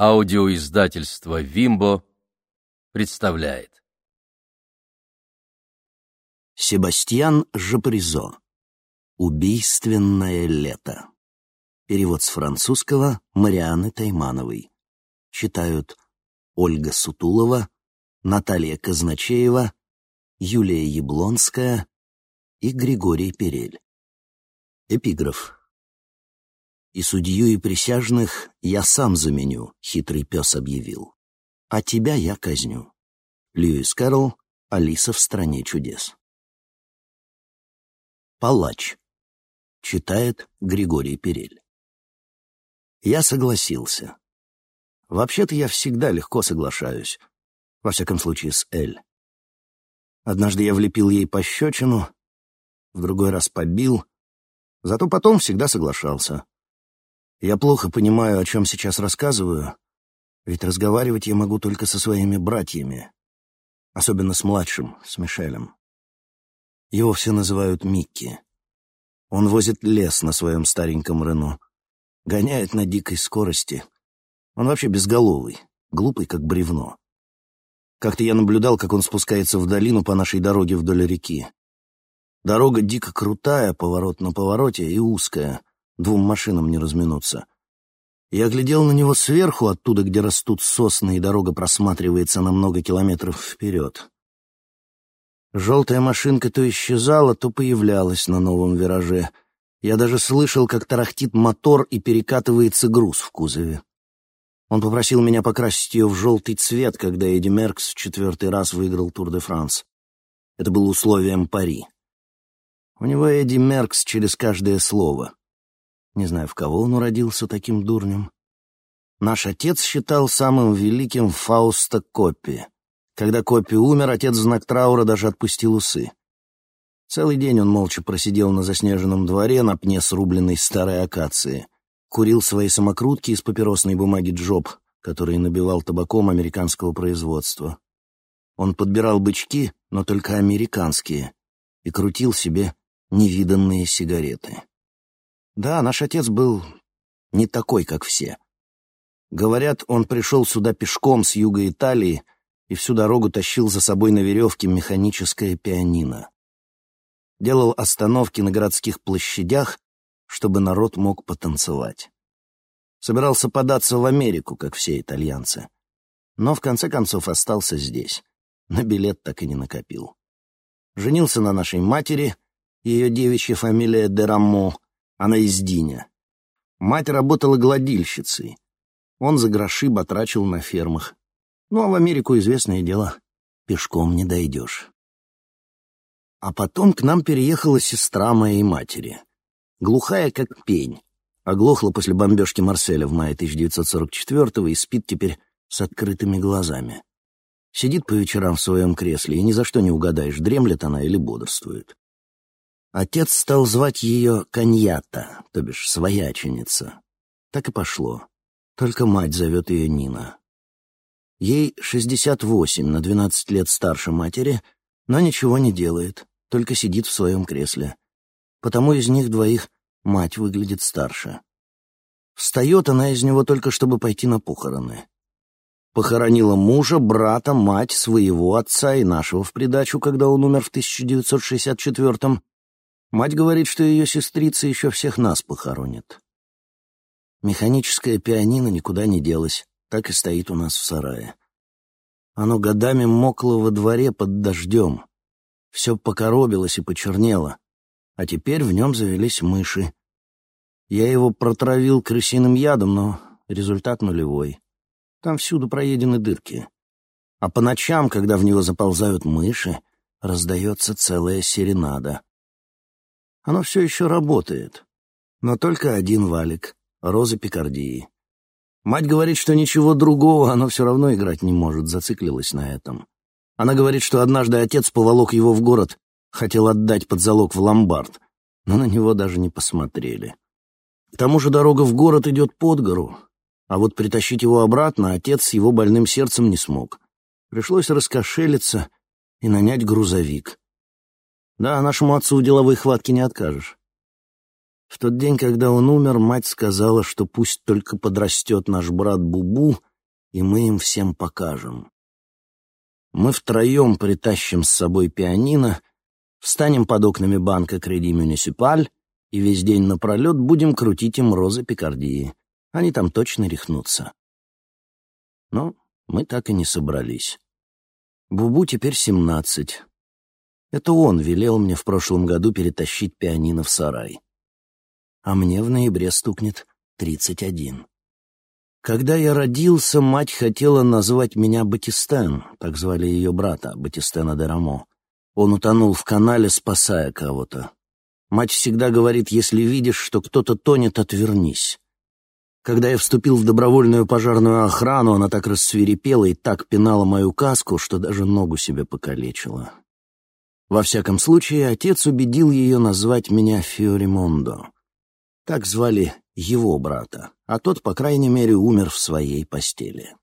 Аудиоиздательство «Вимбо» представляет. Себастьян Жапризо. «Убийственное лето». Перевод с французского Марианы Таймановой. Читают Ольга Сутулова, Наталья Казначеева, Юлия Яблонская и Григорий Перель. Эпиграф. «И судью, и присяжных я сам заменю», — хитрый пес объявил. «А тебя я казню». Льюис Кэрролл, «Алиса в стране чудес». «Палач», — читает Григорий Перель. Я согласился. Вообще-то я всегда легко соглашаюсь, во всяком случае с Эль. Однажды я влепил ей пощечину, в другой раз побил, зато потом всегда соглашался. Я плохо понимаю, о чем сейчас рассказываю, ведь разговаривать я могу только со своими братьями, особенно с младшим, с Мишелем. Его все называют Микки. Он возит лес на своем стареньком Рено, гоняет на дикой скорости. Он вообще безголовый, глупый, как бревно. Как-то я наблюдал, как он спускается в долину по нашей дороге вдоль реки. Дорога дико крутая, поворот на повороте и узкая — Двум машинам не разминуться. Я глядел на него сверху, оттуда, где растут сосны, и дорога просматривается на много километров вперед. Желтая машинка то исчезала, то появлялась на новом вираже. Я даже слышал, как тарахтит мотор и перекатывается груз в кузове. Он попросил меня покрасить ее в желтый цвет, когда Эдди Меркс в четвертый раз выиграл Тур-де-Франс. Это было условием пари. У него Эдди Меркс через каждое слово. Не знаю, в кого он уродился таким дурнем. Наш отец считал самым великим Фаусто Коппи. Когда Коппи умер, отец в знак траура даже отпустил усы. Целый день он молча просидел на заснеженном дворе на пне срубленной старой акации. Курил свои самокрутки из папиросной бумаги Джоб, который набивал табаком американского производства. Он подбирал бычки, но только американские, и крутил себе невиданные сигареты. Да, наш отец был не такой, как все. Говорят, он пришел сюда пешком с юга Италии и всю дорогу тащил за собой на веревке механическое пианино. Делал остановки на городских площадях, чтобы народ мог потанцевать. Собирался податься в Америку, как все итальянцы. Но в конце концов остался здесь. На билет так и не накопил. Женился на нашей матери, ее девичья фамилия Дерамо — она из Диня. Мать работала гладильщицей. Он за гроши батрачил на фермах. Ну, а в Америку известное дело. Пешком не дойдешь. А потом к нам переехала сестра моей матери. Глухая, как пень. Оглохла после бомбежки Марселя в мае 1944-го и спит теперь с открытыми глазами. Сидит по вечерам в своем кресле, и ни за что не угадаешь, дремлет она или бодрствует. Отец стал звать ее Коньята, то бишь свояченица. Так и пошло. Только мать зовет ее Нина. Ей 68, на 12 лет старше матери, но ничего не делает, только сидит в своем кресле. Потому из них двоих мать выглядит старше. Встает она из него только, чтобы пойти на похороны. Похоронила мужа, брата, мать, своего отца и нашего в придачу, когда он умер в 1964-м, Мать говорит, что ее сестрица еще всех нас похоронит. Механическое пианино никуда не делось, так и стоит у нас в сарае. Оно годами мокло во дворе под дождем. Все покоробилось и почернело, а теперь в нем завелись мыши. Я его протравил крысиным ядом, но результат нулевой. Там всюду проедены дырки. А по ночам, когда в него заползают мыши, раздается целая серенада — оно все еще работает. Но только один валик — роза Пикардии. Мать говорит, что ничего другого оно все равно играть не может, зациклилась на этом. Она говорит, что однажды отец поволок его в город, хотел отдать под залог в ломбард, но на него даже не посмотрели. К тому же дорога в город идет под гору, а вот притащить его обратно отец с его больным сердцем не смог. Пришлось раскошелиться и нанять грузовик. Да, нашему отцу деловой хватки не откажешь. В тот день, когда он умер, мать сказала, что пусть только подрастет наш брат Бубу, и мы им всем покажем. Мы втроем притащим с собой пианино, встанем под окнами банка «Креди Мюнисипаль» и весь день напролет будем крутить им розы Пикардии. Они там точно рехнутся. Но мы так и не собрались. Бубу теперь семнадцать. Это он велел мне в прошлом году перетащить пианино в сарай. А мне в ноябре стукнет тридцать один. Когда я родился, мать хотела назвать меня Батистен, так звали ее брата, Батистена де Рамо. Он утонул в канале, спасая кого-то. Мать всегда говорит, если видишь, что кто-то тонет, отвернись. Когда я вступил в добровольную пожарную охрану, она так рассверепела и так пинала мою каску, что даже ногу себе покалечила. Во всяком случае, отец убедил ее назвать меня Фиоримондо. Так звали его брата, а тот, по крайней мере, умер в своей постели.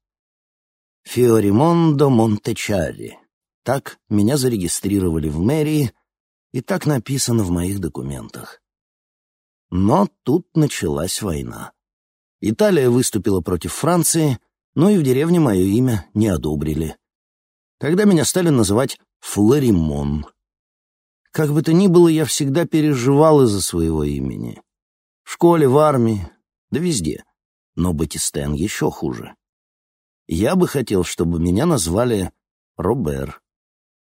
Фиоримондо Монтечари. Так меня зарегистрировали в мэрии, и так написано в моих документах. Но тут началась война. Италия выступила против Франции, но и в деревне мое имя не одобрили. Тогда меня стали называть Флоримон. Как бы то ни было, я всегда переживал из-за своего имени. В школе, в армии, да везде. Но Батистен еще хуже. Я бы хотел, чтобы меня назвали Робер.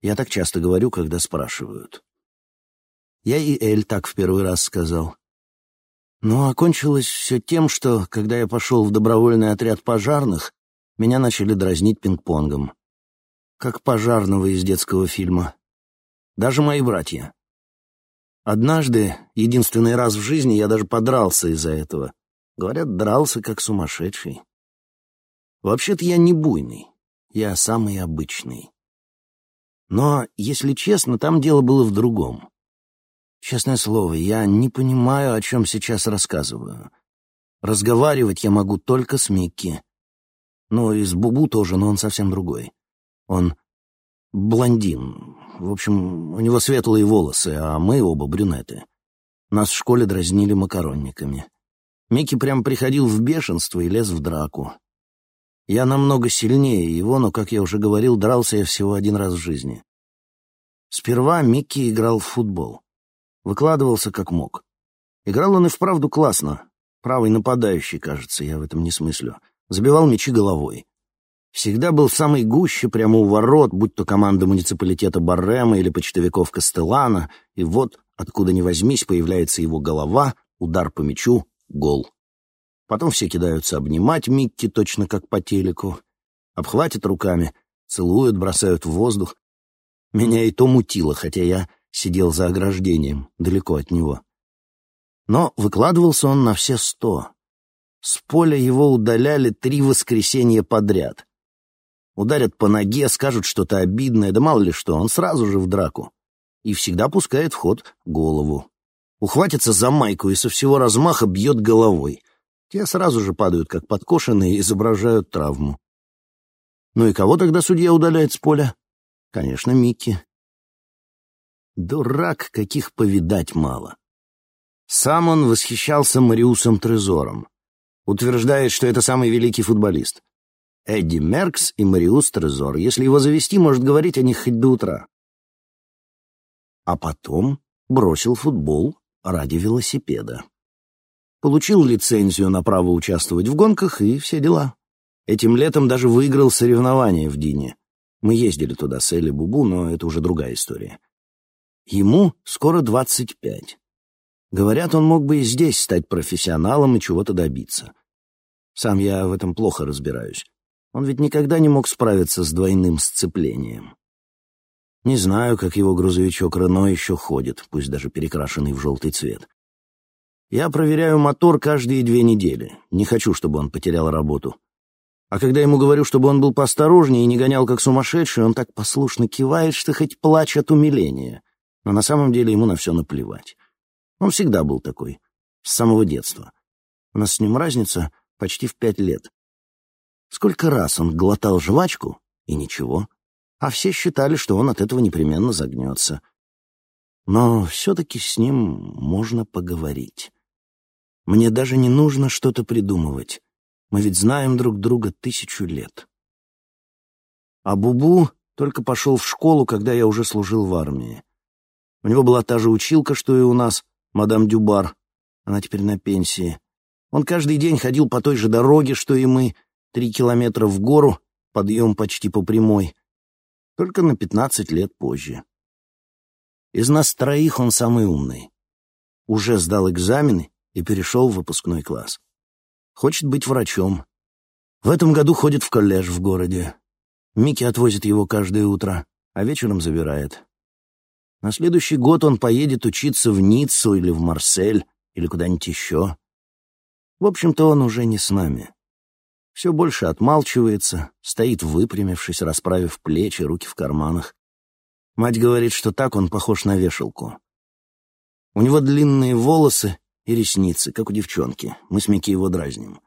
Я так часто говорю, когда спрашивают. Я и Эль так в первый раз сказал. Но окончилось все тем, что, когда я пошел в добровольный отряд пожарных, меня начали дразнить пинг-понгом. Как пожарного из детского фильма. Даже мои братья. Однажды, единственный раз в жизни, я даже подрался из-за этого. Говорят, дрался как сумасшедший. Вообще-то я не буйный. Я самый обычный. Но, если честно, там дело было в другом. Честное слово, я не понимаю, о чем сейчас рассказываю. Разговаривать я могу только с Микки. Ну, и с Бубу тоже, но он совсем другой. Он блондин. В общем, у него светлые волосы, а мы оба брюнеты. Нас в школе дразнили макаронниками. Микки прям приходил в бешенство и лез в драку. Я намного сильнее его, но, как я уже говорил, дрался я всего один раз в жизни. Сперва Микки играл в футбол. Выкладывался как мог. Играл он и вправду классно. Правый нападающий, кажется, я в этом не смыслю. Забивал мячи головой. Всегда был в самой гуще, прямо у ворот, будь то команда муниципалитета Баррема или почтовиков Кастелана, и вот, откуда ни возьмись, появляется его голова, удар по мячу, гол. Потом все кидаются обнимать Микки, точно как по телеку. Обхватят руками, целуют, бросают в воздух. Меня и то мутило, хотя я сидел за ограждением, далеко от него. Но выкладывался он на все сто. С поля его удаляли три воскресенья подряд. Ударят по ноге, скажут что-то обидное, да мало ли что, он сразу же в драку. И всегда пускает в ход голову. Ухватится за майку и со всего размаха бьет головой. Те сразу же падают, как подкошенные, и изображают травму. Ну и кого тогда судья удаляет с поля? Конечно, Микки. Дурак, каких повидать мало. Сам он восхищался Мариусом Трезором. Утверждает, что это самый великий футболист. Эдди Меркс и Мариус Трезор. Если его завести, может говорить о них хоть до утра. А потом бросил футбол ради велосипеда. Получил лицензию на право участвовать в гонках и все дела. Этим летом даже выиграл соревнования в Дине. Мы ездили туда с Элли Бубу, но это уже другая история. Ему скоро двадцать пять. Говорят, он мог бы и здесь стать профессионалом и чего-то добиться. Сам я в этом плохо разбираюсь. Он ведь никогда не мог справиться с двойным сцеплением. Не знаю, как его грузовичок Рено еще ходит, пусть даже перекрашенный в желтый цвет. Я проверяю мотор каждые две недели. Не хочу, чтобы он потерял работу. А когда ему говорю, чтобы он был поосторожнее и не гонял как сумасшедший, он так послушно кивает, что хоть плачь от умиления но на самом деле ему на все наплевать. Он всегда был такой, с самого детства. У нас с ним разница почти в пять лет. Сколько раз он глотал жвачку, и ничего, а все считали, что он от этого непременно загнется. Но все-таки с ним можно поговорить. Мне даже не нужно что-то придумывать. Мы ведь знаем друг друга тысячу лет. А Бубу только пошел в школу, когда я уже служил в армии. У него была та же училка, что и у нас, мадам Дюбар. Она теперь на пенсии. Он каждый день ходил по той же дороге, что и мы, три километра в гору, подъем почти по прямой, только на пятнадцать лет позже. Из нас троих он самый умный. Уже сдал экзамены и перешел в выпускной класс. Хочет быть врачом. В этом году ходит в колледж в городе. Микки отвозит его каждое утро, а вечером забирает. На следующий год он поедет учиться в Ниццу или в Марсель, или куда-нибудь еще. В общем-то, он уже не с нами. Все больше отмалчивается, стоит выпрямившись, расправив плечи, руки в карманах. Мать говорит, что так он похож на вешалку. У него длинные волосы и ресницы, как у девчонки. Мы с Микки его дразним.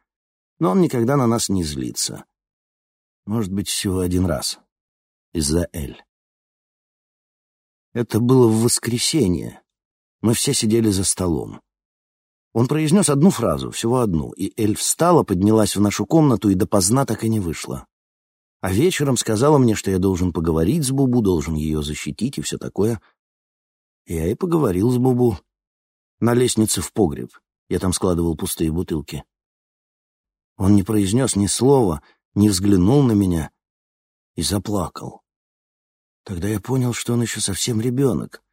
Но он никогда на нас не злится. Может быть, всего один раз. Из-за Эль. Это было в воскресенье. Мы все сидели за столом. Он произнес одну фразу, всего одну, и Эль встала, поднялась в нашу комнату и допоздна так и не вышла. А вечером сказала мне, что я должен поговорить с Бубу, должен ее защитить и все такое. Я и поговорил с Бубу. На лестнице в погреб. Я там складывал пустые бутылки. Он не произнес ни слова, не взглянул на меня и заплакал. Тогда я понял, что он еще совсем ребенок.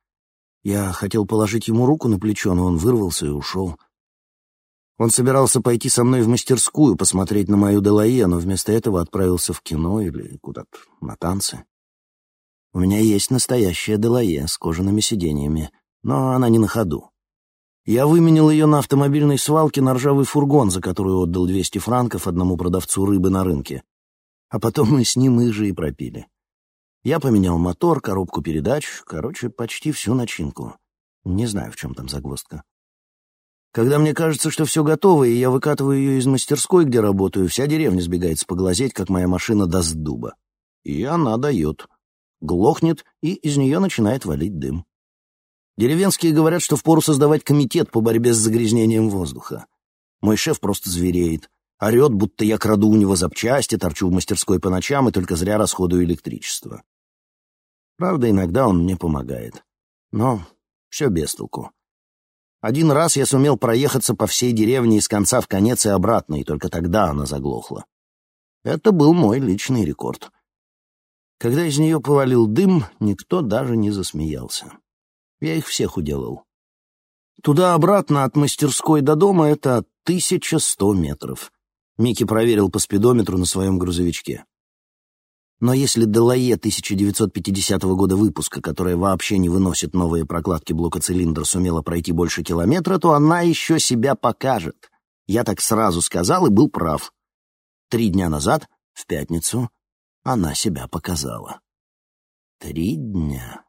Я хотел положить ему руку на плечо, но он вырвался и ушел. Он собирался пойти со мной в мастерскую, посмотреть на мою Делае, но вместо этого отправился в кино или куда-то на танцы. У меня есть настоящая Делае с кожаными сиденьями, но она не на ходу. Я выменил ее на автомобильной свалке на ржавый фургон, за который отдал 200 франков одному продавцу рыбы на рынке. А потом мы с ним их же и пропили. Я поменял мотор, коробку передач, короче, почти всю начинку. Не знаю, в чем там загвоздка. Когда мне кажется, что все готово, и я выкатываю ее из мастерской, где работаю, вся деревня сбегается поглазеть, как моя машина даст дуба. И она дает. Глохнет, и из нее начинает валить дым. Деревенские говорят, что впору создавать комитет по борьбе с загрязнением воздуха. Мой шеф просто звереет. Орет, будто я краду у него запчасти, торчу в мастерской по ночам и только зря расходую электричество. Правда, иногда он мне помогает. Но все без толку. Один раз я сумел проехаться по всей деревне из конца в конец и обратно, и только тогда она заглохла. Это был мой личный рекорд. Когда из нее повалил дым, никто даже не засмеялся. Я их всех уделал. Туда-обратно от мастерской до дома — это 1100 метров. Микки проверил по спидометру на своем грузовичке. Но если Делае 1950 года выпуска, которая вообще не выносит новые прокладки блока цилиндр, сумела пройти больше километра, то она еще себя покажет. Я так сразу сказал и был прав. Три дня назад, в пятницу, она себя показала. Три дня.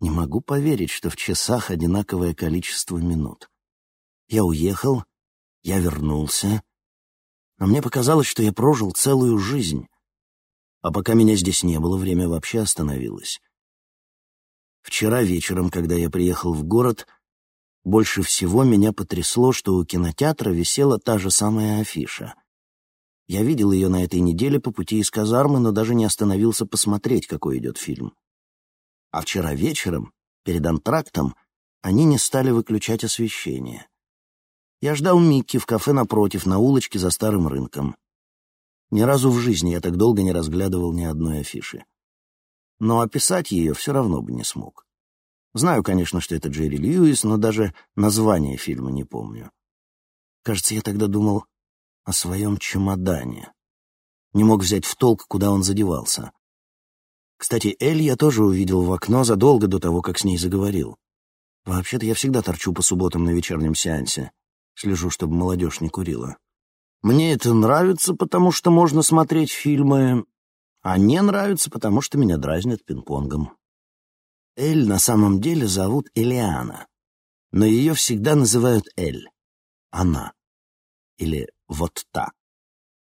Не могу поверить, что в часах одинаковое количество минут. Я уехал, я вернулся, но мне показалось, что я прожил целую жизнь. А пока меня здесь не было, время вообще остановилось. Вчера вечером, когда я приехал в город, больше всего меня потрясло, что у кинотеатра висела та же самая афиша. Я видел ее на этой неделе по пути из казармы, но даже не остановился посмотреть, какой идет фильм. А вчера вечером, перед антрактом, они не стали выключать освещение. Я ждал Микки в кафе напротив, на улочке за старым рынком. Ни разу в жизни я так долго не разглядывал ни одной афиши. Но описать ее все равно бы не смог. Знаю, конечно, что это Джерри Льюис, но даже название фильма не помню. Кажется, я тогда думал о своем чемодане. Не мог взять в толк, куда он задевался. Кстати, Эль я тоже увидел в окно задолго до того, как с ней заговорил. Вообще-то я всегда торчу по субботам на вечернем сеансе. Слежу, чтобы молодежь не курила. Мне это нравится, потому что можно смотреть фильмы, а не нравится, потому что меня дразнят пинг-понгом. Эль на самом деле зовут Элиана, но ее всегда называют Эль. Она. Или вот та.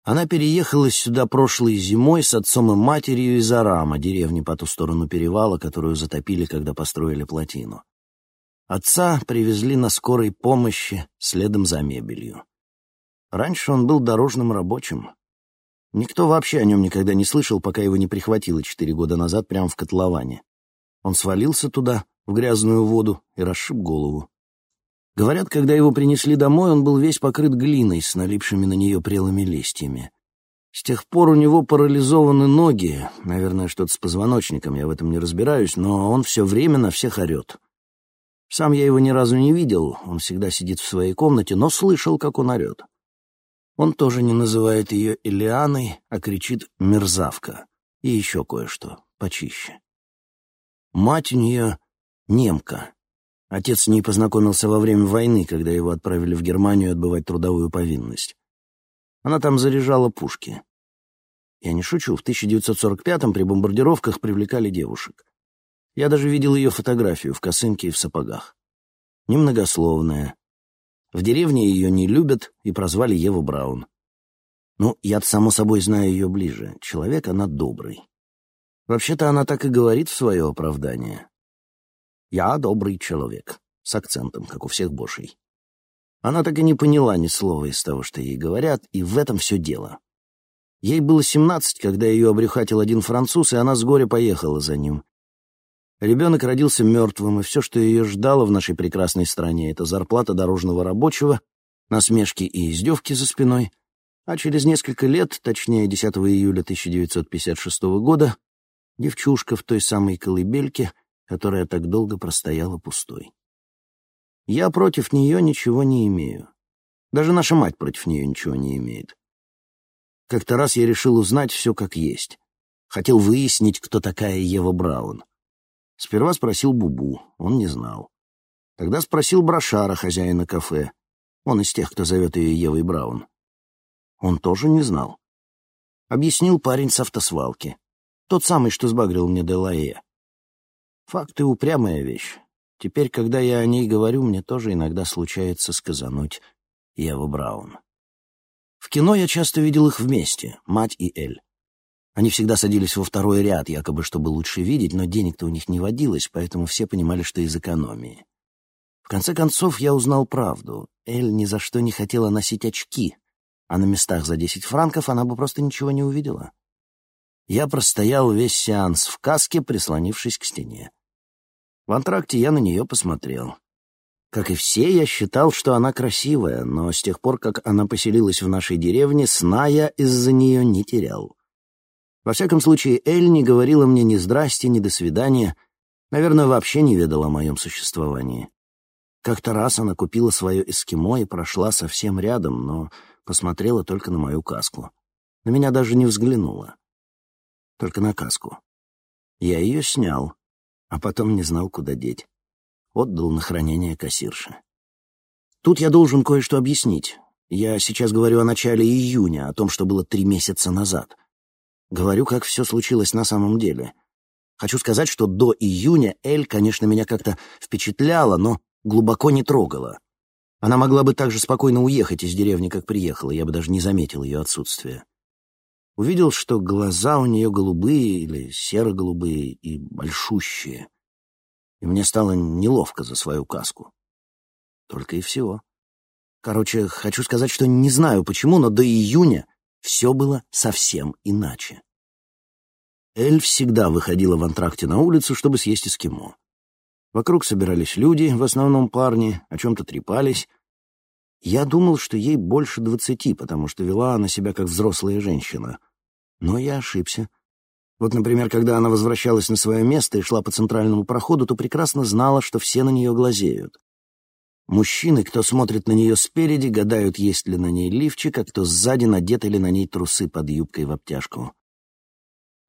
Она переехала сюда прошлой зимой с отцом и матерью из Арама, деревни по ту сторону перевала, которую затопили, когда построили плотину. Отца привезли на скорой помощи следом за мебелью. Раньше он был дорожным рабочим. Никто вообще о нем никогда не слышал, пока его не прихватило четыре года назад прямо в котловане. Он свалился туда, в грязную воду, и расшиб голову. Говорят, когда его принесли домой, он был весь покрыт глиной с налипшими на нее прелыми листьями. С тех пор у него парализованы ноги, наверное, что-то с позвоночником, я в этом не разбираюсь, но он все время на всех орет. Сам я его ни разу не видел, он всегда сидит в своей комнате, но слышал, как он орет. Он тоже не называет ее Элианой, а кричит «мерзавка» и еще кое-что почище. Мать у нее немка. Отец с ней познакомился во время войны, когда его отправили в Германию отбывать трудовую повинность. Она там заряжала пушки. Я не шучу, в 1945-м при бомбардировках привлекали девушек. Я даже видел ее фотографию в косынке и в сапогах. Немногословная. В деревне ее не любят и прозвали Ева Браун. Ну, я само собой, знаю ее ближе. Человек она добрый. Вообще-то она так и говорит в свое оправдание. «Я добрый человек», с акцентом, как у всех бошей. Она так и не поняла ни слова из того, что ей говорят, и в этом все дело. Ей было семнадцать, когда ее обрюхатил один француз, и она с горя поехала за ним. Ребенок родился мертвым, и все, что ее ждало в нашей прекрасной стране, это зарплата дорожного рабочего, насмешки и издевки за спиной. А через несколько лет, точнее 10 июля 1956 года, девчушка в той самой колыбельке, которая так долго простояла пустой. Я против нее ничего не имею. Даже наша мать против нее ничего не имеет. Как-то раз я решил узнать все как есть. Хотел выяснить, кто такая Ева Браун. Сперва спросил Бубу, он не знал. Тогда спросил Брошара, хозяина кафе. Он из тех, кто зовет ее Евой Браун. Он тоже не знал. Объяснил парень с автосвалки. Тот самый, что сбагрил мне Делае. Факты — упрямая вещь. Теперь, когда я о ней говорю, мне тоже иногда случается сказануть Ева Браун. В кино я часто видел их вместе, мать и Эль. Они всегда садились во второй ряд, якобы чтобы лучше видеть, но денег-то у них не водилось, поэтому все понимали, что из экономии. В конце концов, я узнал правду. Эль ни за что не хотела носить очки, а на местах за 10 франков она бы просто ничего не увидела. Я простоял весь сеанс в каске, прислонившись к стене. В антракте я на нее посмотрел. Как и все, я считал, что она красивая, но с тех пор, как она поселилась в нашей деревне, сна я из-за нее не терял. Во всяком случае, Эль не говорила мне ни здрасте, ни до свидания, наверное, вообще не ведала о моем существовании. Как-то раз она купила свое эскимо и прошла совсем рядом, но посмотрела только на мою каску. На меня даже не взглянула. Только на каску. Я ее снял, а потом не знал, куда деть. Отдал на хранение кассирше. Тут я должен кое-что объяснить. Я сейчас говорю о начале июня, о том, что было три месяца назад. Говорю, как все случилось на самом деле. Хочу сказать, что до июня Эль, конечно, меня как-то впечатляла, но глубоко не трогала. Она могла бы так же спокойно уехать из деревни, как приехала, я бы даже не заметил ее отсутствия. Увидел, что глаза у нее голубые или серо-голубые и большущие. И мне стало неловко за свою каску. Только и всего. Короче, хочу сказать, что не знаю почему, но до июня все было совсем иначе. Эль всегда выходила в антракте на улицу, чтобы съесть эскимо. Вокруг собирались люди, в основном парни, о чем-то трепались. Я думал, что ей больше двадцати, потому что вела она себя как взрослая женщина — но я ошибся. Вот, например, когда она возвращалась на свое место и шла по центральному проходу, то прекрасно знала, что все на нее глазеют. Мужчины, кто смотрит на нее спереди, гадают, есть ли на ней лифчик, а кто сзади надеты ли на ней трусы под юбкой в обтяжку.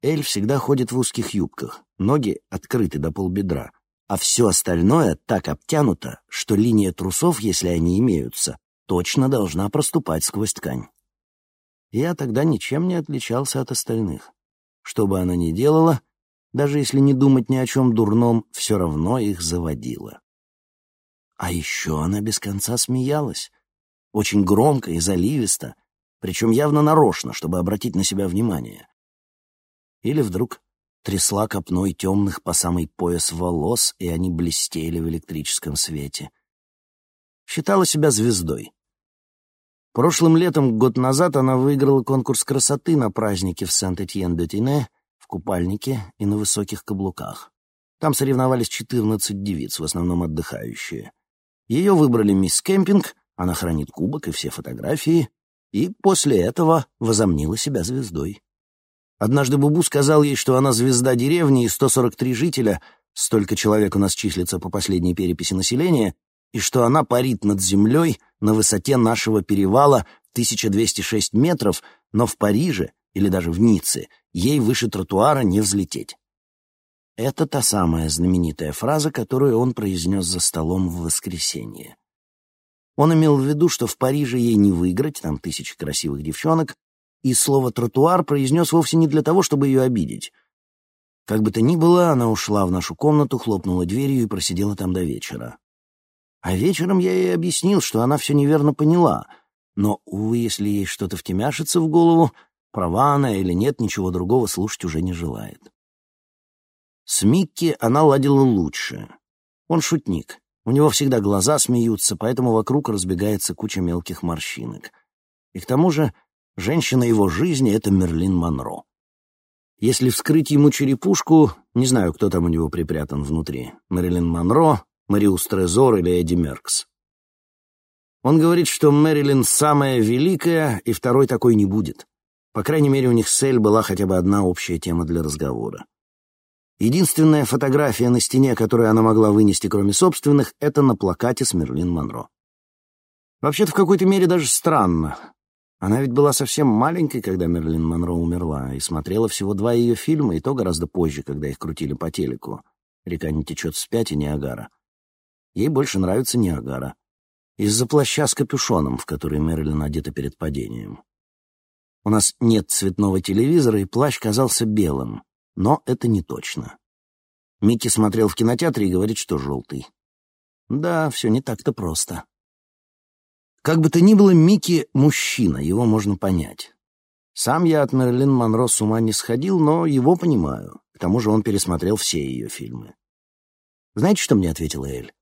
Эль всегда ходит в узких юбках, ноги открыты до полбедра, а все остальное так обтянуто, что линия трусов, если они имеются, точно должна проступать сквозь ткань. Я тогда ничем не отличался от остальных. Что бы она ни делала, даже если не думать ни о чем дурном, все равно их заводила. А еще она без конца смеялась. Очень громко и заливисто, причем явно нарочно, чтобы обратить на себя внимание. Или вдруг трясла копной темных по самый пояс волос, и они блестели в электрическом свете. Считала себя звездой. Прошлым летом, год назад, она выиграла конкурс красоты на празднике в Сент-Этьен-де-Тине в купальнике и на высоких каблуках. Там соревновались 14 девиц, в основном отдыхающие. Ее выбрали мисс Кемпинг, она хранит кубок и все фотографии, и после этого возомнила себя звездой. Однажды Бубу сказал ей, что она звезда деревни и 143 жителя, столько человек у нас числится по последней переписи населения, и что она парит над землей на высоте нашего перевала 1206 метров, но в Париже или даже в Ницце ей выше тротуара не взлететь. Это та самая знаменитая фраза, которую он произнес за столом в воскресенье. Он имел в виду, что в Париже ей не выиграть, там тысячи красивых девчонок, и слово «тротуар» произнес вовсе не для того, чтобы ее обидеть. Как бы то ни было, она ушла в нашу комнату, хлопнула дверью и просидела там до вечера. А вечером я ей объяснил, что она все неверно поняла. Но, увы, если ей что-то втемяшится в голову, права она или нет, ничего другого слушать уже не желает. С Микки она ладила лучше. Он шутник. У него всегда глаза смеются, поэтому вокруг разбегается куча мелких морщинок. И к тому же женщина его жизни — это Мерлин Монро. Если вскрыть ему черепушку, не знаю, кто там у него припрятан внутри, Мэрилин Монро, Мариус Трезор или Эдди Меркс. Он говорит, что Мэрилин самая великая, и второй такой не будет. По крайней мере, у них с Эль была хотя бы одна общая тема для разговора. Единственная фотография на стене, которую она могла вынести, кроме собственных, это на плакате с Мерлин Монро. Вообще-то в какой-то мере даже странно. Она ведь была совсем маленькой, когда Мерлин Монро умерла, и смотрела всего два ее фильма, и то гораздо позже, когда их крутили по телеку. «Река не течет вспять» и «Ниагара». Ей больше нравится Ниагара. Из-за плаща с капюшоном, в который Мэрилин одета перед падением. У нас нет цветного телевизора, и плащ казался белым. Но это не точно. Микки смотрел в кинотеатре и говорит, что желтый. Да, все не так-то просто. Как бы то ни было, Микки — мужчина, его можно понять. Сам я от Мэрилин Монро с ума не сходил, но его понимаю. К тому же он пересмотрел все ее фильмы. Знаете, что мне ответила Эль?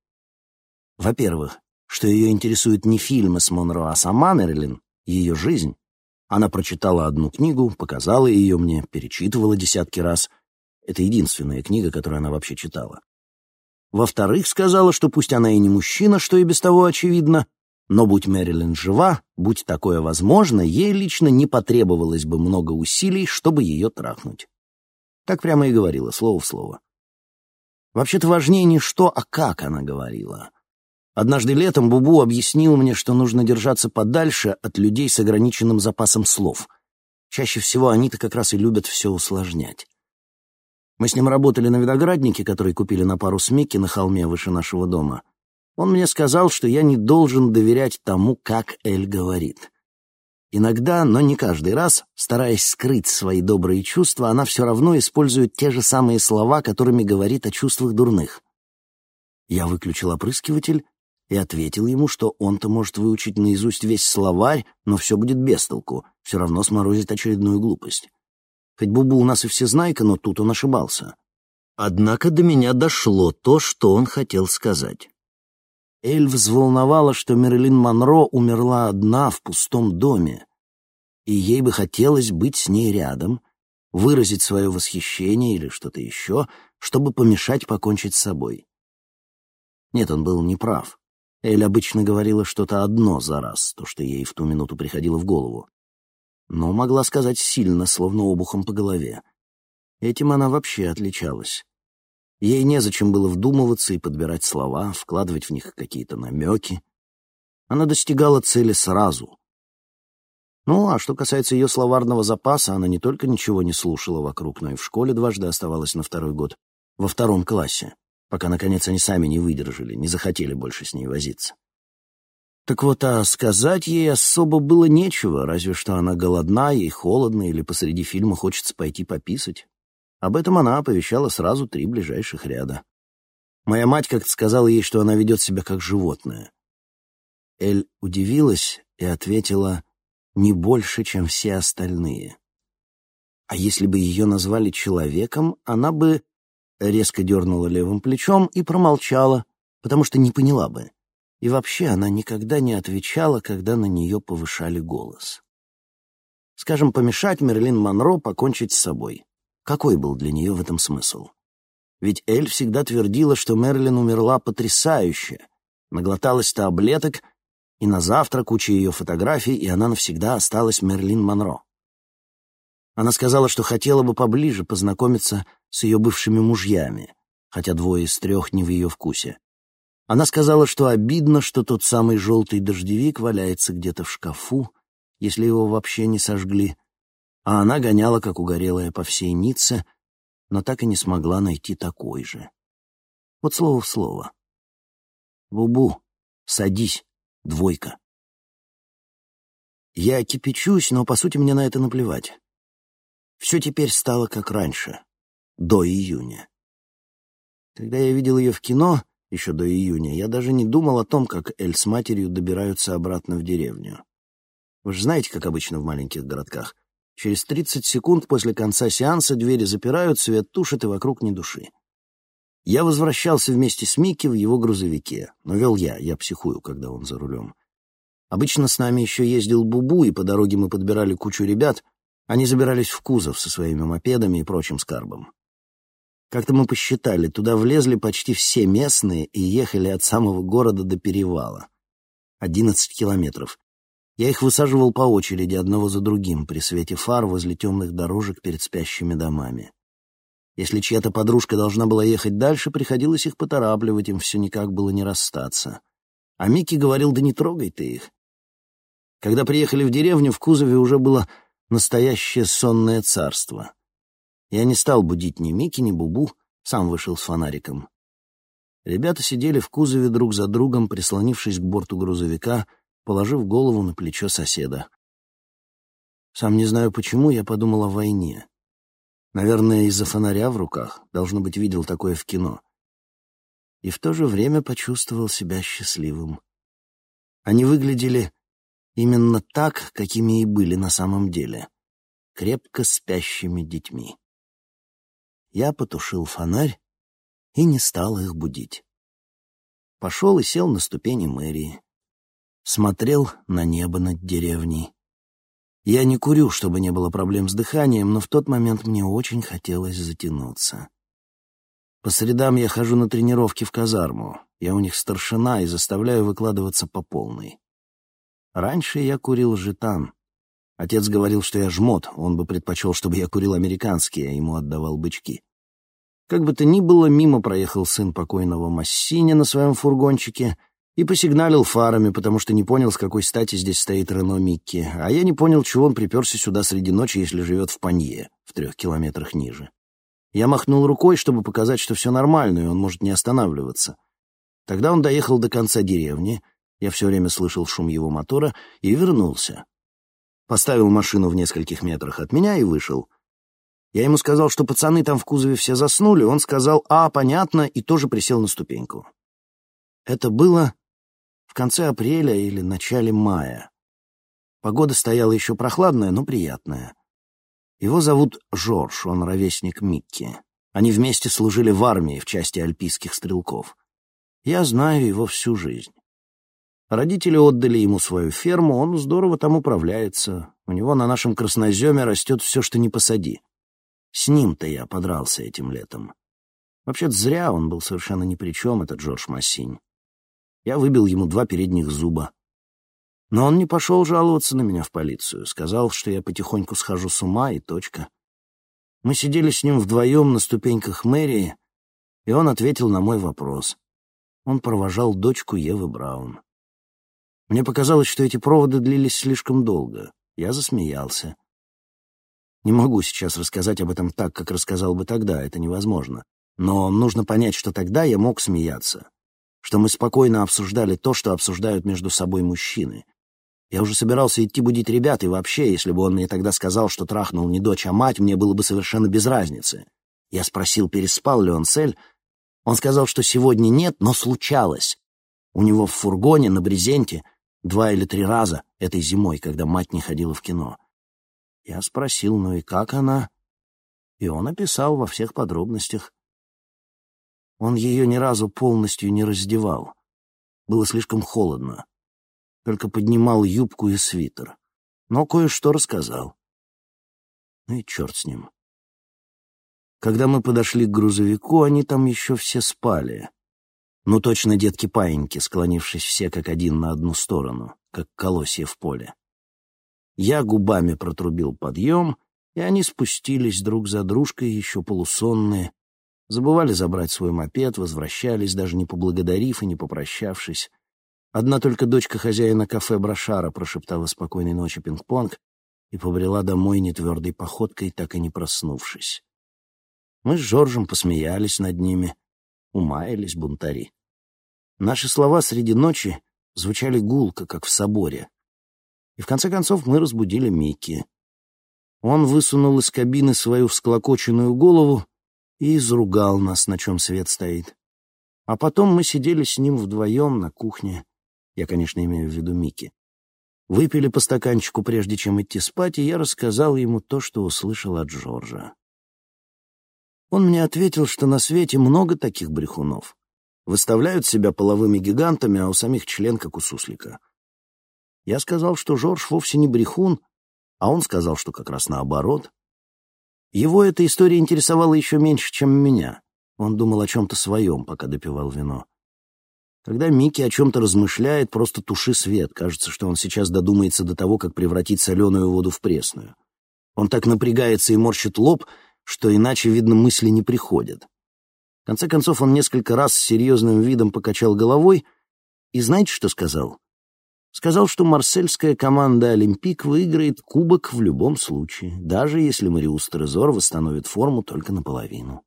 Во-первых, что ее интересует не фильмы с Монро, а сама Мэрилин, ее жизнь. Она прочитала одну книгу, показала ее мне, перечитывала десятки раз. Это единственная книга, которую она вообще читала. Во-вторых, сказала, что пусть она и не мужчина, что и без того очевидно, но будь Мэрилин жива, будь такое возможно, ей лично не потребовалось бы много усилий, чтобы ее трахнуть. Так прямо и говорила, слово в слово. Вообще-то важнее не что, а как она говорила. Однажды летом Бубу объяснил мне, что нужно держаться подальше от людей с ограниченным запасом слов. Чаще всего они-то как раз и любят все усложнять. Мы с ним работали на винограднике, который купили на пару с Микки на холме выше нашего дома. Он мне сказал, что я не должен доверять тому, как Эль говорит. Иногда, но не каждый раз, стараясь скрыть свои добрые чувства, она все равно использует те же самые слова, которыми говорит о чувствах дурных. Я выключил опрыскиватель и ответил ему, что он-то может выучить наизусть весь словарь, но все будет без толку, все равно сморозит очередную глупость. Хоть Бубу у нас и всезнайка, но тут он ошибался. Однако до меня дошло то, что он хотел сказать. Эль взволновала, что Мерлин Монро умерла одна в пустом доме, и ей бы хотелось быть с ней рядом, выразить свое восхищение или что-то еще, чтобы помешать покончить с собой. Нет, он был неправ. Эль обычно говорила что-то одно за раз, то, что ей в ту минуту приходило в голову. Но могла сказать сильно, словно обухом по голове. Этим она вообще отличалась. Ей незачем было вдумываться и подбирать слова, вкладывать в них какие-то намеки. Она достигала цели сразу. Ну, а что касается ее словарного запаса, она не только ничего не слушала вокруг, но и в школе дважды оставалась на второй год, во втором классе пока, наконец, они сами не выдержали, не захотели больше с ней возиться. Так вот, а сказать ей особо было нечего, разве что она голодна, ей холодно или посреди фильма хочется пойти пописать. Об этом она оповещала сразу три ближайших ряда. Моя мать как-то сказала ей, что она ведет себя как животное. Эль удивилась и ответила «не больше, чем все остальные». А если бы ее назвали человеком, она бы резко дернула левым плечом и промолчала, потому что не поняла бы. И вообще она никогда не отвечала, когда на нее повышали голос. Скажем, помешать Мерлин Монро покончить с собой. Какой был для нее в этом смысл? Ведь Эль всегда твердила, что Мерлин умерла потрясающе, наглоталась таблеток, и на завтра куча ее фотографий, и она навсегда осталась Мерлин Монро. Она сказала, что хотела бы поближе познакомиться с ее бывшими мужьями, хотя двое из трех не в ее вкусе. Она сказала, что обидно, что тот самый желтый дождевик валяется где-то в шкафу, если его вообще не сожгли, а она гоняла, как угорелая, по всей Ницце, но так и не смогла найти такой же. Вот слово в слово. «Бубу, садись, двойка». Я кипячусь, но, по сути, мне на это наплевать. Все теперь стало как раньше, до июня. Когда я видел ее в кино, еще до июня, я даже не думал о том, как Эль с матерью добираются обратно в деревню. Вы же знаете, как обычно в маленьких городках. Через 30 секунд после конца сеанса двери запирают, свет тушит и вокруг ни души. Я возвращался вместе с Микки в его грузовике, но вел я, я психую, когда он за рулем. Обычно с нами еще ездил Бубу, и по дороге мы подбирали кучу ребят, они забирались в кузов со своими мопедами и прочим скарбом. Как-то мы посчитали, туда влезли почти все местные и ехали от самого города до перевала. Одиннадцать километров. Я их высаживал по очереди, одного за другим, при свете фар возле темных дорожек перед спящими домами. Если чья-то подружка должна была ехать дальше, приходилось их поторапливать, им все никак было не расстаться. А Микки говорил, да не трогай ты их. Когда приехали в деревню, в кузове уже было настоящее сонное царство. Я не стал будить ни Микки, ни Бубу, сам вышел с фонариком. Ребята сидели в кузове друг за другом, прислонившись к борту грузовика — положив голову на плечо соседа. Сам не знаю почему, я подумал о войне. Наверное, из-за фонаря в руках, должно быть, видел такое в кино. И в то же время почувствовал себя счастливым. Они выглядели именно так, какими и были на самом деле, крепко спящими детьми. Я потушил фонарь и не стал их будить. Пошел и сел на ступени мэрии смотрел на небо над деревней. Я не курю, чтобы не было проблем с дыханием, но в тот момент мне очень хотелось затянуться. По средам я хожу на тренировки в казарму. Я у них старшина и заставляю выкладываться по полной. Раньше я курил жетан. Отец говорил, что я жмот, он бы предпочел, чтобы я курил американские, а ему отдавал бычки. Как бы то ни было, мимо проехал сын покойного Массини на своем фургончике — и посигналил фарами, потому что не понял, с какой стати здесь стоит Рено Микки, а я не понял, чего он приперся сюда среди ночи, если живет в Панье, в трех километрах ниже. Я махнул рукой, чтобы показать, что все нормально, и он может не останавливаться. Тогда он доехал до конца деревни, я все время слышал шум его мотора, и вернулся. Поставил машину в нескольких метрах от меня и вышел. Я ему сказал, что пацаны там в кузове все заснули, он сказал «А, понятно», и тоже присел на ступеньку. Это было в конце апреля или начале мая. Погода стояла еще прохладная, но приятная. Его зовут Жорж, он ровесник Микки. Они вместе служили в армии в части альпийских стрелков. Я знаю его всю жизнь. Родители отдали ему свою ферму, он здорово там управляется. У него на нашем красноземе растет все, что не посади. С ним-то я подрался этим летом. Вообще-то зря он был совершенно ни при чем, этот Джордж Массинь. Я выбил ему два передних зуба. Но он не пошел жаловаться на меня в полицию. Сказал, что я потихоньку схожу с ума, и точка. Мы сидели с ним вдвоем на ступеньках мэрии, и он ответил на мой вопрос. Он провожал дочку Евы Браун. Мне показалось, что эти проводы длились слишком долго. Я засмеялся. Не могу сейчас рассказать об этом так, как рассказал бы тогда, это невозможно. Но нужно понять, что тогда я мог смеяться что мы спокойно обсуждали то, что обсуждают между собой мужчины. Я уже собирался идти будить ребят, и вообще, если бы он мне тогда сказал, что трахнул не дочь, а мать, мне было бы совершенно без разницы. Я спросил, переспал ли он с Эль. Он сказал, что сегодня нет, но случалось. У него в фургоне на брезенте два или три раза этой зимой, когда мать не ходила в кино. Я спросил, ну и как она? И он описал во всех подробностях. Он ее ни разу полностью не раздевал. Было слишком холодно. Только поднимал юбку и свитер. Но кое-что рассказал. Ну и черт с ним. Когда мы подошли к грузовику, они там еще все спали. Ну, точно детки-паиньки, склонившись все как один на одну сторону, как колосья в поле. Я губами протрубил подъем, и они спустились друг за дружкой, еще полусонные, забывали забрать свой мопед, возвращались, даже не поблагодарив и не попрощавшись. Одна только дочка хозяина кафе Брошара прошептала спокойной ночи пинг-понг и побрела домой нетвердой походкой, так и не проснувшись. Мы с Жоржем посмеялись над ними, умаялись бунтари. Наши слова среди ночи звучали гулко, как в соборе. И в конце концов мы разбудили Микки. Он высунул из кабины свою всклокоченную голову и изругал нас, на чем свет стоит. А потом мы сидели с ним вдвоем на кухне. Я, конечно, имею в виду Микки. Выпили по стаканчику, прежде чем идти спать, и я рассказал ему то, что услышал от Джорджа. Он мне ответил, что на свете много таких брехунов. Выставляют себя половыми гигантами, а у самих член как у суслика. Я сказал, что Жорж вовсе не брехун, а он сказал, что как раз наоборот. Его эта история интересовала еще меньше, чем меня. Он думал о чем-то своем, пока допивал вино. Когда Микки о чем-то размышляет, просто туши свет. Кажется, что он сейчас додумается до того, как превратить соленую воду в пресную. Он так напрягается и морщит лоб, что иначе, видно, мысли не приходят. Конце концов, он несколько раз с серьезным видом покачал головой и знаете, что сказал? Сказал, что марсельская команда «Олимпик» выиграет кубок в любом случае, даже если Мариус Трезор восстановит форму только наполовину.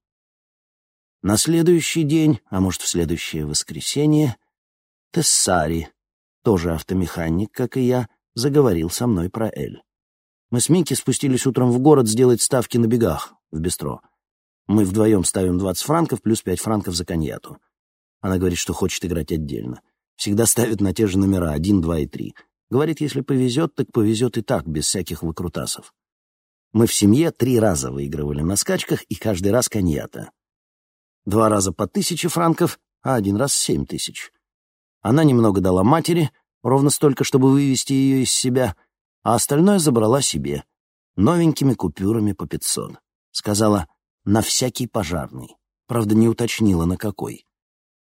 На следующий день, а может, в следующее воскресенье, Тессари, тоже автомеханик, как и я, заговорил со мной про Эль. Мы с Микки спустились утром в город сделать ставки на бегах в бистро. Мы вдвоем ставим 20 франков плюс 5 франков за коньяту. Она говорит, что хочет играть отдельно. Всегда ставит на те же номера, 1, 2 и 3. Говорит, если повезет, так повезет и так, без всяких выкрутасов. Мы в семье три раза выигрывали на скачках, и каждый раз коньята. Два раза по тысяче франков, а один раз семь тысяч. Она немного дала матери, ровно столько, чтобы вывести ее из себя, а остальное забрала себе, новенькими купюрами по пятьсот. Сказала «на всякий пожарный». Правда, не уточнила, на какой.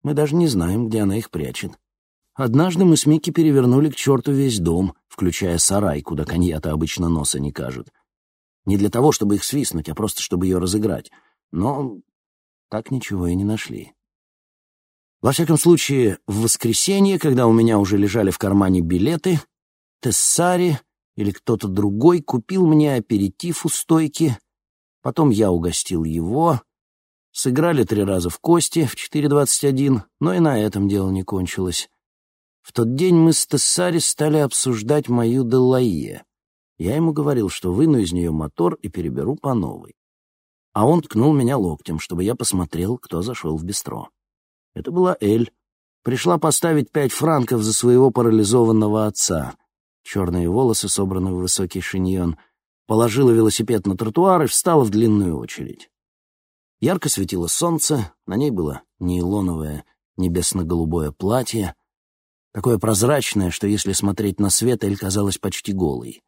Мы даже не знаем, где она их прячет. Однажды мы с Микки перевернули к черту весь дом, включая сарай, куда коньята обычно носа не кажут. Не для того, чтобы их свистнуть, а просто чтобы ее разыграть. Но так ничего и не нашли. Во всяком случае, в воскресенье, когда у меня уже лежали в кармане билеты, Тессари или кто-то другой купил мне аперитив у стойки, потом я угостил его, сыграли три раза в кости в 4.21, но и на этом дело не кончилось. В тот день мы с Тессари стали обсуждать мою Делайе. Я ему говорил, что выну из нее мотор и переберу по новой. А он ткнул меня локтем, чтобы я посмотрел, кто зашел в бистро. Это была Эль. Пришла поставить пять франков за своего парализованного отца. Черные волосы собраны в высокий шиньон. Положила велосипед на тротуар и встала в длинную очередь. Ярко светило солнце, на ней было нейлоновое небесно-голубое платье, такое прозрачное, что если смотреть на свет, Эль казалась почти голой.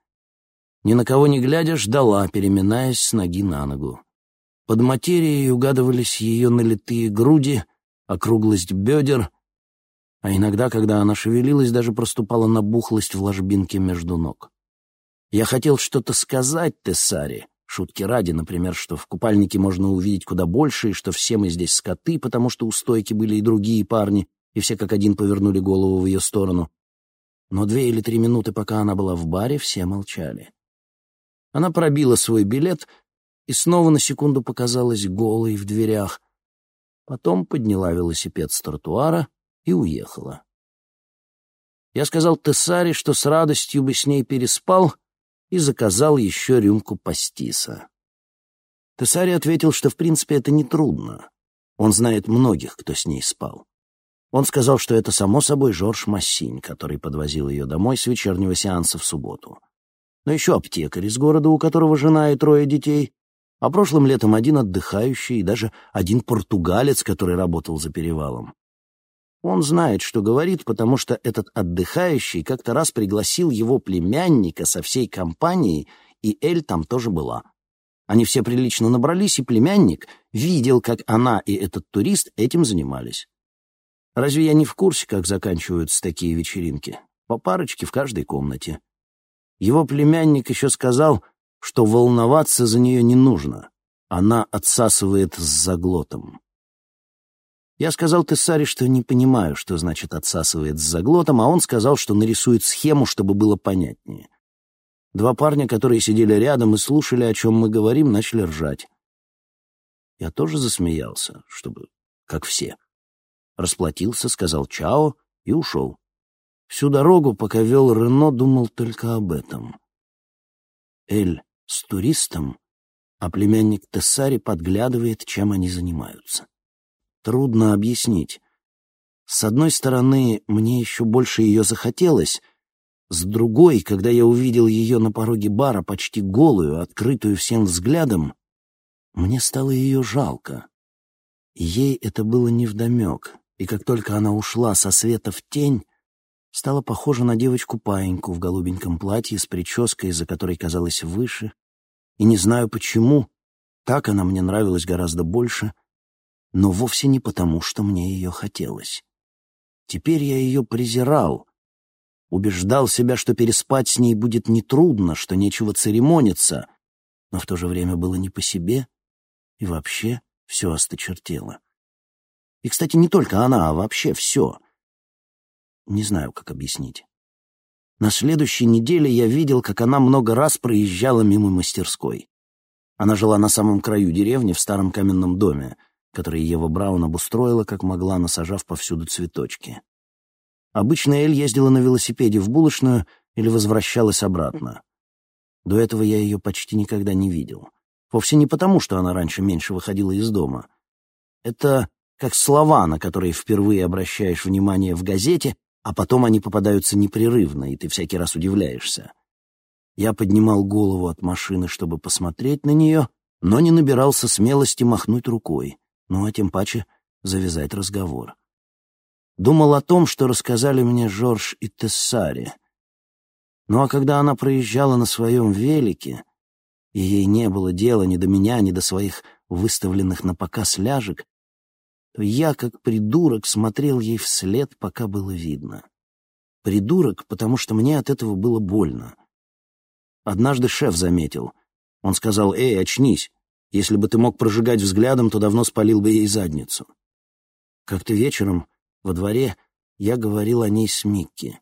Ни на кого не глядя, ждала, переминаясь с ноги на ногу. Под материей угадывались ее налитые груди, округлость бедер, а иногда, когда она шевелилась, даже проступала набухлость в ложбинке между ног. Я хотел что-то сказать Тессаре, шутки ради, например, что в купальнике можно увидеть куда больше, и что все мы здесь скоты, потому что у стойки были и другие парни, и все как один повернули голову в ее сторону. Но две или три минуты, пока она была в баре, все молчали. Она пробила свой билет и снова на секунду показалась голой в дверях. Потом подняла велосипед с тротуара и уехала. Я сказал Тессаре, что с радостью бы с ней переспал, и заказал еще рюмку пастиса. Тессари ответил, что в принципе это нетрудно. Он знает многих, кто с ней спал. Он сказал, что это, само собой, Жорж Массинь, который подвозил ее домой с вечернего сеанса в субботу. Но еще аптекарь из города, у которого жена и трое детей, а прошлым летом один отдыхающий и даже один португалец, который работал за перевалом. Он знает, что говорит, потому что этот отдыхающий как-то раз пригласил его племянника со всей компанией, и Эль там тоже была. Они все прилично набрались, и племянник видел, как она и этот турист этим занимались. Разве я не в курсе, как заканчиваются такие вечеринки? По парочке в каждой комнате. Его племянник еще сказал, что волноваться за нее не нужно. Она отсасывает с заглотом. Я сказал Тессаре, что не понимаю, что значит «отсасывает с заглотом», а он сказал, что нарисует схему, чтобы было понятнее. Два парня, которые сидели рядом и слушали, о чем мы говорим, начали ржать. Я тоже засмеялся, чтобы... как все. Расплатился, сказал «чао» и ушел. Всю дорогу, пока вел Рено, думал только об этом. Эль с туристом, а племянник Тессари подглядывает, чем они занимаются. Трудно объяснить. С одной стороны, мне еще больше ее захотелось, с другой, когда я увидел ее на пороге бара, почти голую, открытую всем взглядом, мне стало ее жалко. Ей это было невдомек, и как только она ушла со света в тень, стала похожа на девочку-паиньку в голубеньком платье с прической, за которой казалась выше, и не знаю почему, так она мне нравилась гораздо больше, но вовсе не потому, что мне ее хотелось. Теперь я ее презирал — убеждал себя, что переспать с ней будет нетрудно, что нечего церемониться, но в то же время было не по себе, и вообще все осточертело. И, кстати, не только она, а вообще все. Не знаю, как объяснить. На следующей неделе я видел, как она много раз проезжала мимо мастерской. Она жила на самом краю деревни, в старом каменном доме, который Ева Браун обустроила, как могла, насажав повсюду цветочки. Обычно Эль ездила на велосипеде в булочную или возвращалась обратно. До этого я ее почти никогда не видел. Вовсе не потому, что она раньше меньше выходила из дома. Это как слова, на которые впервые обращаешь внимание в газете, а потом они попадаются непрерывно, и ты всякий раз удивляешься. Я поднимал голову от машины, чтобы посмотреть на нее, но не набирался смелости махнуть рукой, ну а тем паче завязать разговор. Думал о том, что рассказали мне Жорж и Тессари. Ну а когда она проезжала на своем велике, и ей не было дела ни до меня, ни до своих выставленных на показ ляжек, то я, как придурок, смотрел ей вслед, пока было видно. Придурок, потому что мне от этого было больно. Однажды шеф заметил. Он сказал, «Эй, очнись! Если бы ты мог прожигать взглядом, то давно спалил бы ей задницу». Как-то вечером во дворе я говорил о ней с Микки.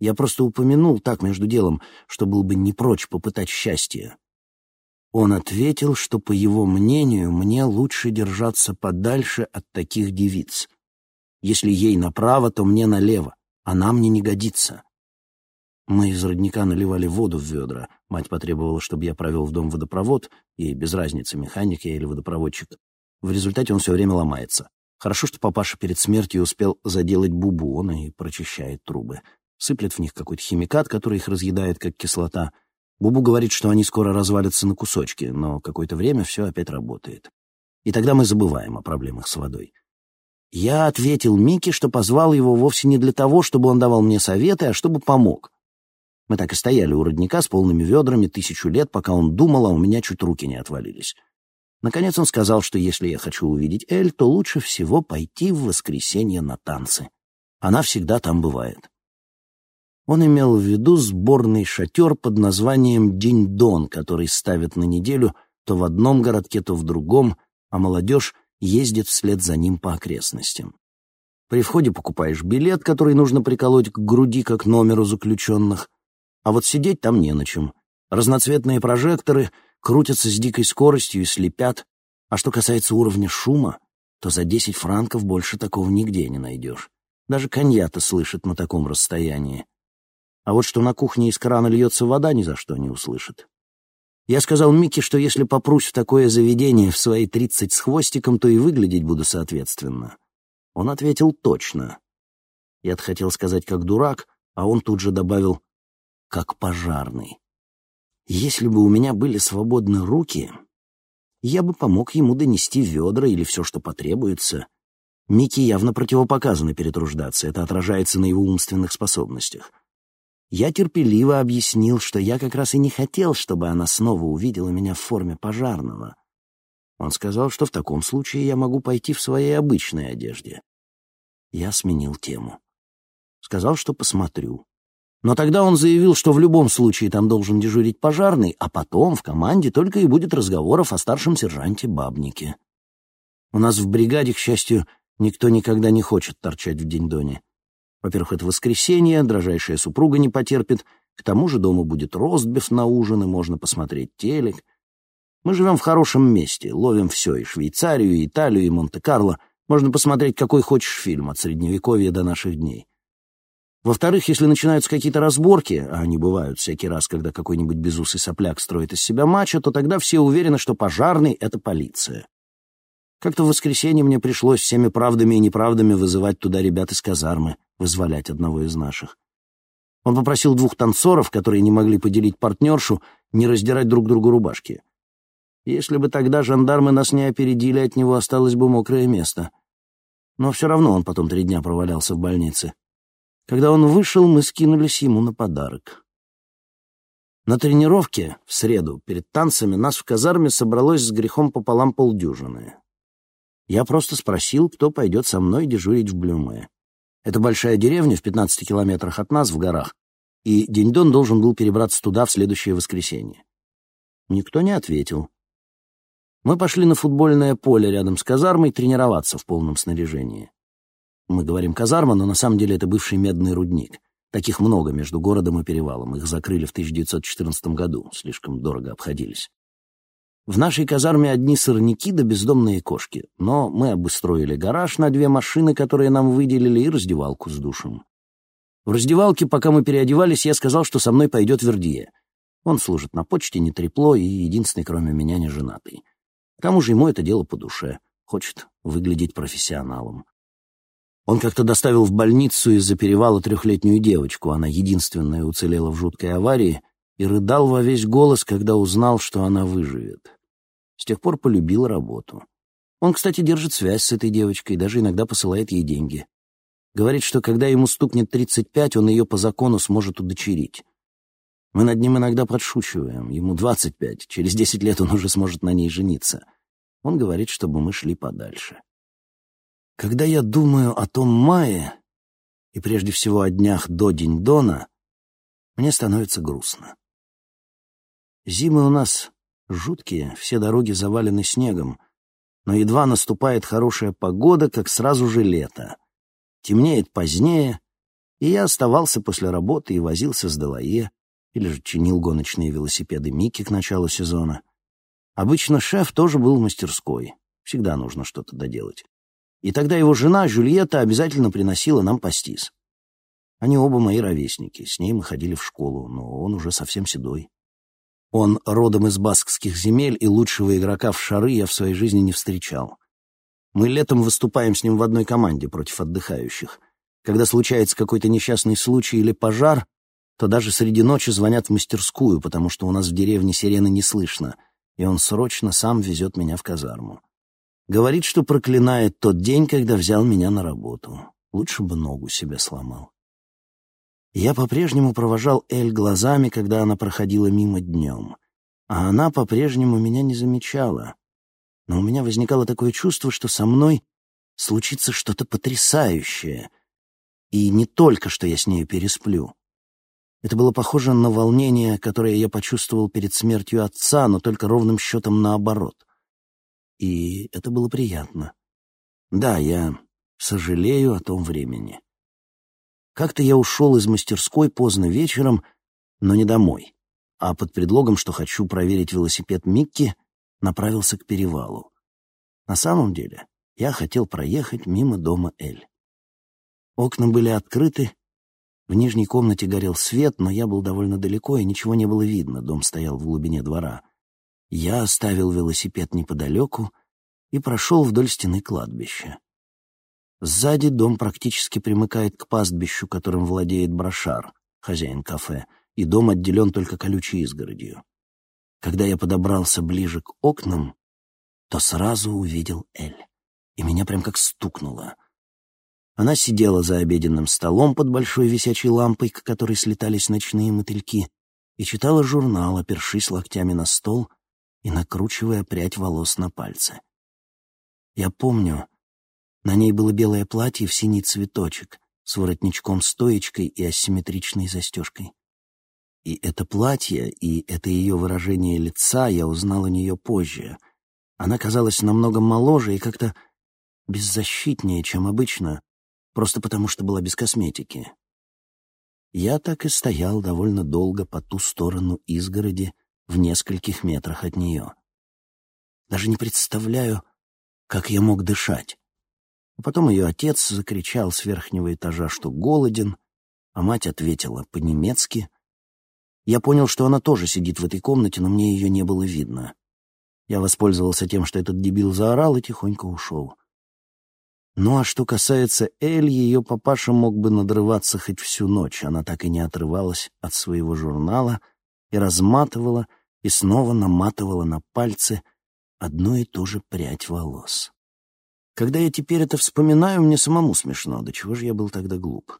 Я просто упомянул так между делом, что был бы не прочь попытать счастье. Он ответил, что, по его мнению, мне лучше держаться подальше от таких девиц. Если ей направо, то мне налево. Она мне не годится. Мы из родника наливали воду в ведра. Мать потребовала, чтобы я провел в дом водопровод, и без разницы, механик я или водопроводчик. В результате он все время ломается. Хорошо, что папаша перед смертью успел заделать бубон и прочищает трубы. Сыплет в них какой-то химикат, который их разъедает, как кислота. Бубу говорит, что они скоро развалятся на кусочки, но какое-то время все опять работает. И тогда мы забываем о проблемах с водой. Я ответил Мике, что позвал его вовсе не для того, чтобы он давал мне советы, а чтобы помог. Мы так и стояли у родника с полными ведрами тысячу лет, пока он думал, а у меня чуть руки не отвалились. Наконец он сказал, что если я хочу увидеть Эль, то лучше всего пойти в воскресенье на танцы. Она всегда там бывает. Он имел в виду сборный шатер под названием «Динь-Дон», который ставят на неделю то в одном городке, то в другом, а молодежь ездит вслед за ним по окрестностям. При входе покупаешь билет, который нужно приколоть к груди, как номеру заключенных, а вот сидеть там не на чем. Разноцветные прожекторы — крутятся с дикой скоростью и слепят. А что касается уровня шума, то за десять франков больше такого нигде не найдешь. Даже коньята слышит на таком расстоянии. А вот что на кухне из крана льется вода, ни за что не услышит. Я сказал Микке, что если попрусь в такое заведение в свои тридцать с хвостиком, то и выглядеть буду соответственно. Он ответил точно. Я хотел сказать как дурак, а он тут же добавил «как пожарный». Если бы у меня были свободны руки, я бы помог ему донести ведра или все, что потребуется. Микки явно противопоказано перетруждаться, это отражается на его умственных способностях. Я терпеливо объяснил, что я как раз и не хотел, чтобы она снова увидела меня в форме пожарного. Он сказал, что в таком случае я могу пойти в своей обычной одежде. Я сменил тему. Сказал, что посмотрю. Но тогда он заявил, что в любом случае там должен дежурить пожарный, а потом в команде только и будет разговоров о старшем сержанте Бабнике. У нас в бригаде, к счастью, никто никогда не хочет торчать в день-доне. Во-первых, это воскресенье, дрожайшая супруга не потерпит, к тому же дома будет ростбиф на ужин, и можно посмотреть телек. Мы живем в хорошем месте, ловим все, и Швейцарию, и Италию, и Монте-Карло. Можно посмотреть какой хочешь фильм, от Средневековья до наших дней. Во-вторых, если начинаются какие-то разборки, а они бывают всякий раз, когда какой-нибудь безусый сопляк строит из себя мачо, то тогда все уверены, что пожарный — это полиция. Как-то в воскресенье мне пришлось всеми правдами и неправдами вызывать туда ребят из казармы, вызволять одного из наших. Он попросил двух танцоров, которые не могли поделить партнершу, не раздирать друг другу рубашки. Если бы тогда жандармы нас не опередили, от него осталось бы мокрое место. Но все равно он потом три дня провалялся в больнице. Когда он вышел, мы скинулись ему на подарок. На тренировке в среду перед танцами нас в казарме собралось с грехом пополам полдюжины. Я просто спросил, кто пойдет со мной дежурить в Блюме. Это большая деревня в 15 километрах от нас в горах, и Деньдон должен был перебраться туда в следующее воскресенье. Никто не ответил. Мы пошли на футбольное поле рядом с казармой тренироваться в полном снаряжении. Мы говорим «казарма», но на самом деле это бывший медный рудник. Таких много между городом и перевалом. Их закрыли в 1914 году. Слишком дорого обходились. В нашей казарме одни сорняки да бездомные кошки. Но мы обустроили гараж на две машины, которые нам выделили, и раздевалку с душем. В раздевалке, пока мы переодевались, я сказал, что со мной пойдет Вердье. Он служит на почте, не трепло и единственный, кроме меня, не женатый. К тому же ему это дело по душе. Хочет выглядеть профессионалом. Он как-то доставил в больницу из-за перевала трехлетнюю девочку, она единственная уцелела в жуткой аварии, и рыдал во весь голос, когда узнал, что она выживет. С тех пор полюбил работу. Он, кстати, держит связь с этой девочкой, даже иногда посылает ей деньги. Говорит, что когда ему стукнет 35, он ее по закону сможет удочерить. Мы над ним иногда подшучиваем. Ему 25, через 10 лет он уже сможет на ней жениться. Он говорит, чтобы мы шли подальше. Когда я думаю о том мае, и прежде всего о днях до День-Дона, мне становится грустно. Зимы у нас жуткие, все дороги завалены снегом, но едва наступает хорошая погода, как сразу же лето. Темнеет позднее, и я оставался после работы и возился с Делае, или же чинил гоночные велосипеды Микки к началу сезона. Обычно шеф тоже был в мастерской, всегда нужно что-то доделать. И тогда его жена, Жюльетта, обязательно приносила нам пастис. Они оба мои ровесники, с ней мы ходили в школу, но он уже совсем седой. Он родом из баскских земель, и лучшего игрока в шары я в своей жизни не встречал. Мы летом выступаем с ним в одной команде против отдыхающих. Когда случается какой-то несчастный случай или пожар, то даже среди ночи звонят в мастерскую, потому что у нас в деревне сирены не слышно, и он срочно сам везет меня в казарму. Говорит, что проклинает тот день, когда взял меня на работу. Лучше бы ногу себе сломал. Я по-прежнему провожал Эль глазами, когда она проходила мимо днем. А она по-прежнему меня не замечала. Но у меня возникало такое чувство, что со мной случится что-то потрясающее. И не только, что я с нею пересплю. Это было похоже на волнение, которое я почувствовал перед смертью отца, но только ровным счетом наоборот — и это было приятно. Да, я сожалею о том времени. Как-то я ушел из мастерской поздно вечером, но не домой, а под предлогом, что хочу проверить велосипед Микки, направился к перевалу. На самом деле я хотел проехать мимо дома Эль. Окна были открыты, в нижней комнате горел свет, но я был довольно далеко, и ничего не было видно, дом стоял в глубине двора. Я оставил велосипед неподалеку и прошел вдоль стены кладбища. Сзади дом практически примыкает к пастбищу, которым владеет Брошар, хозяин кафе, и дом отделен только колючей изгородью. Когда я подобрался ближе к окнам, то сразу увидел Эль. и меня прям как стукнуло. Она сидела за обеденным столом под большой висячей лампой, к которой слетались ночные мотыльки, и читала журнал, опершись локтями на стол и накручивая прядь волос на пальцы. Я помню, на ней было белое платье в синий цветочек с воротничком-стоечкой и асимметричной застежкой. И это платье, и это ее выражение лица я узнал у нее позже. Она казалась намного моложе и как-то беззащитнее, чем обычно, просто потому что была без косметики. Я так и стоял довольно долго по ту сторону изгороди, в нескольких метрах от нее. Даже не представляю, как я мог дышать. А потом ее отец закричал с верхнего этажа, что голоден, а мать ответила по-немецки. Я понял, что она тоже сидит в этой комнате, но мне ее не было видно. Я воспользовался тем, что этот дебил заорал, и тихонько ушел. Ну а что касается Эль, ее папаша мог бы надрываться хоть всю ночь. Она так и не отрывалась от своего журнала и разматывала, и снова наматывала на пальцы одну и ту же прядь волос. Когда я теперь это вспоминаю, мне самому смешно. До чего же я был тогда глуп?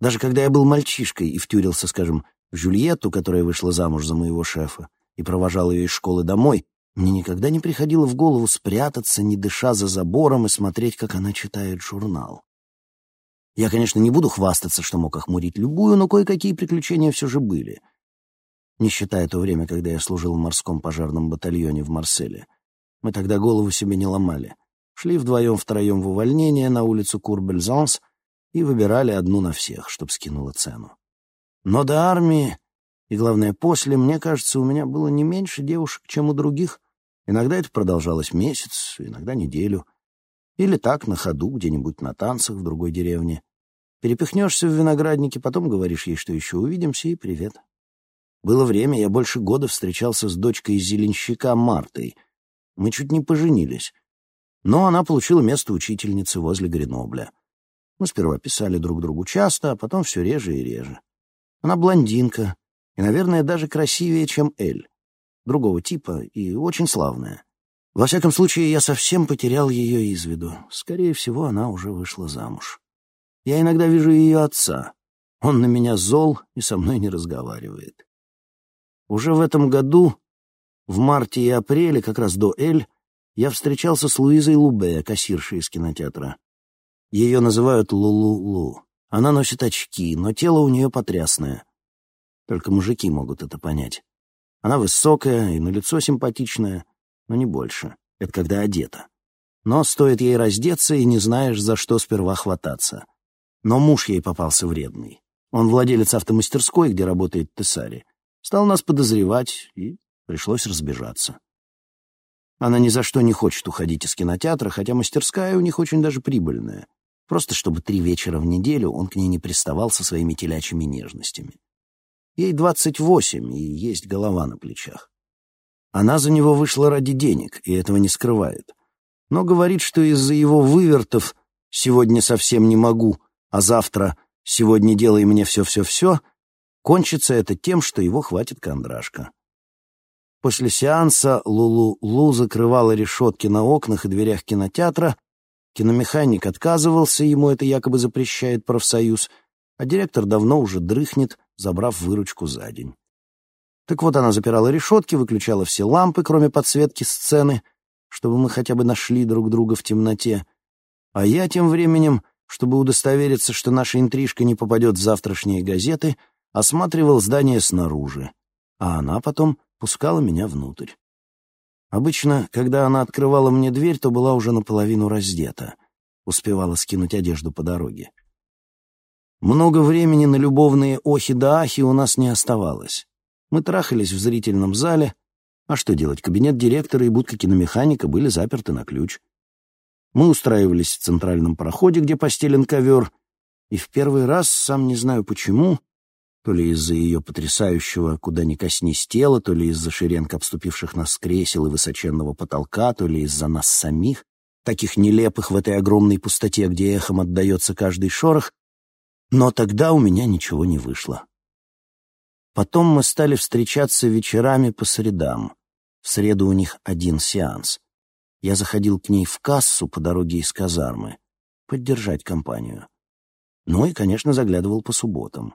Даже когда я был мальчишкой и втюрился, скажем, в Жюльетту, которая вышла замуж за моего шефа, и провожал ее из школы домой, мне никогда не приходило в голову спрятаться, не дыша за забором, и смотреть, как она читает журнал. Я, конечно, не буду хвастаться, что мог охмурить любую, но кое-какие приключения все же были. Не считая то время, когда я служил в морском пожарном батальоне в Марселе. Мы тогда голову себе не ломали. Шли вдвоем-втроем в увольнение на улицу Курбельзанс и выбирали одну на всех, чтоб скинула цену. Но до армии и, главное, после, мне кажется, у меня было не меньше девушек, чем у других. Иногда это продолжалось месяц, иногда неделю. Или так, на ходу, где-нибудь на танцах в другой деревне. Перепихнешься в винограднике, потом говоришь ей, что еще увидимся, и привет. Было время, я больше года встречался с дочкой зеленщика Мартой. Мы чуть не поженились. Но она получила место учительницы возле Гренобля. Мы сперва писали друг другу часто, а потом все реже и реже. Она блондинка, и, наверное, даже красивее, чем Эль. Другого типа и очень славная. Во всяком случае, я совсем потерял ее из виду. Скорее всего, она уже вышла замуж. Я иногда вижу ее отца. Он на меня зол и со мной не разговаривает. Уже в этом году, в марте и апреле, как раз до Эль, я встречался с Луизой Лубе, кассиршей из кинотеатра. Ее называют Лулу-Лу. Она носит очки, но тело у нее потрясное. Только мужики могут это понять. Она высокая и на лицо симпатичная, но не больше. Это когда одета. Но стоит ей раздеться, и не знаешь, за что сперва хвататься. Но муж ей попался вредный. Он владелец автомастерской, где работает Тессари. Стал нас подозревать, и пришлось разбежаться. Она ни за что не хочет уходить из кинотеатра, хотя мастерская у них очень даже прибыльная. Просто чтобы три вечера в неделю он к ней не приставал со своими телячьими нежностями. Ей двадцать восемь, и есть голова на плечах. Она за него вышла ради денег, и этого не скрывает. Но говорит, что из-за его вывертов «сегодня совсем не могу», а завтра «сегодня делай мне все-все-все», кончится это тем, что его хватит кондрашка. После сеанса Лулу-Лу закрывала решетки на окнах и дверях кинотеатра, киномеханик отказывался, ему это якобы запрещает профсоюз, а директор давно уже дрыхнет, забрав выручку за день. Так вот, она запирала решетки, выключала все лампы, кроме подсветки сцены, чтобы мы хотя бы нашли друг друга в темноте. А я тем временем, чтобы удостовериться, что наша интрижка не попадет в завтрашние газеты, осматривал здание снаружи, а она потом пускала меня внутрь. Обычно, когда она открывала мне дверь, то была уже наполовину раздета, успевала скинуть одежду по дороге. Много времени на любовные охи да ахи у нас не оставалось. Мы трахались в зрительном зале, а что делать, кабинет директора и будка киномеханика были заперты на ключ. Мы устраивались в центральном проходе, где постелен ковер, и в первый раз, сам не знаю почему, то ли из-за ее потрясающего «куда ни коснись тела», то ли из-за шеренг обступивших нас кресел и высоченного потолка, то ли из-за нас самих, таких нелепых в этой огромной пустоте, где эхом отдается каждый шорох, но тогда у меня ничего не вышло. Потом мы стали встречаться вечерами по средам. В среду у них один сеанс. Я заходил к ней в кассу по дороге из казармы, поддержать компанию. Ну и, конечно, заглядывал по субботам.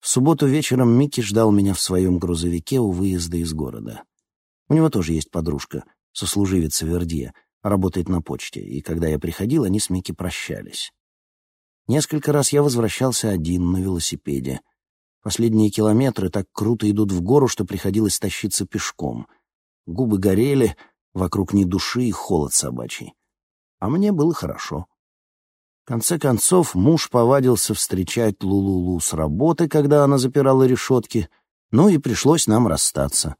В субботу вечером Микки ждал меня в своем грузовике у выезда из города. У него тоже есть подружка, сослуживица Вердье, работает на почте, и когда я приходил, они с Микки прощались. Несколько раз я возвращался один на велосипеде. Последние километры так круто идут в гору, что приходилось тащиться пешком. Губы горели, вокруг ни души и холод собачий. А мне было хорошо. Конце концов, муж повадился встречать Лулулу с работы, когда она запирала решетки, ну и пришлось нам расстаться.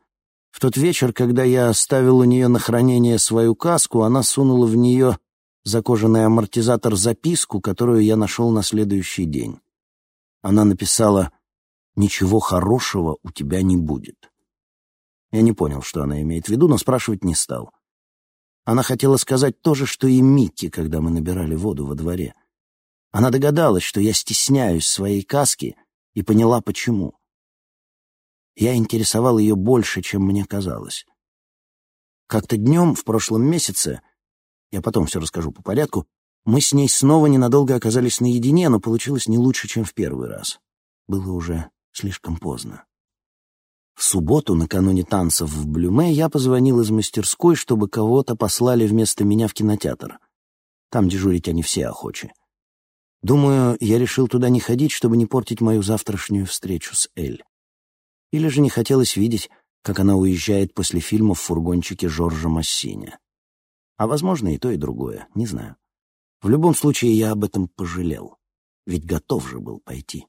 В тот вечер, когда я оставил у нее на хранение свою каску, она сунула в нее за кожаный амортизатор записку, которую я нашел на следующий день. Она написала «Ничего хорошего у тебя не будет». Я не понял, что она имеет в виду, но спрашивать не стал. Она хотела сказать то же, что и Микки, когда мы набирали воду во дворе. Она догадалась, что я стесняюсь своей каски, и поняла, почему. Я интересовал ее больше, чем мне казалось. Как-то днем в прошлом месяце я потом все расскажу по порядку. Мы с ней снова ненадолго оказались наедине, но получилось не лучше, чем в первый раз. Было уже слишком поздно. В субботу, накануне танцев в Блюме, я позвонил из мастерской, чтобы кого-то послали вместо меня в кинотеатр. Там дежурить они все охочи. Думаю, я решил туда не ходить, чтобы не портить мою завтрашнюю встречу с Эль. Или же не хотелось видеть, как она уезжает после фильма в фургончике Жоржа Массиня. А, возможно, и то, и другое, не знаю. В любом случае, я об этом пожалел. Ведь готов же был пойти.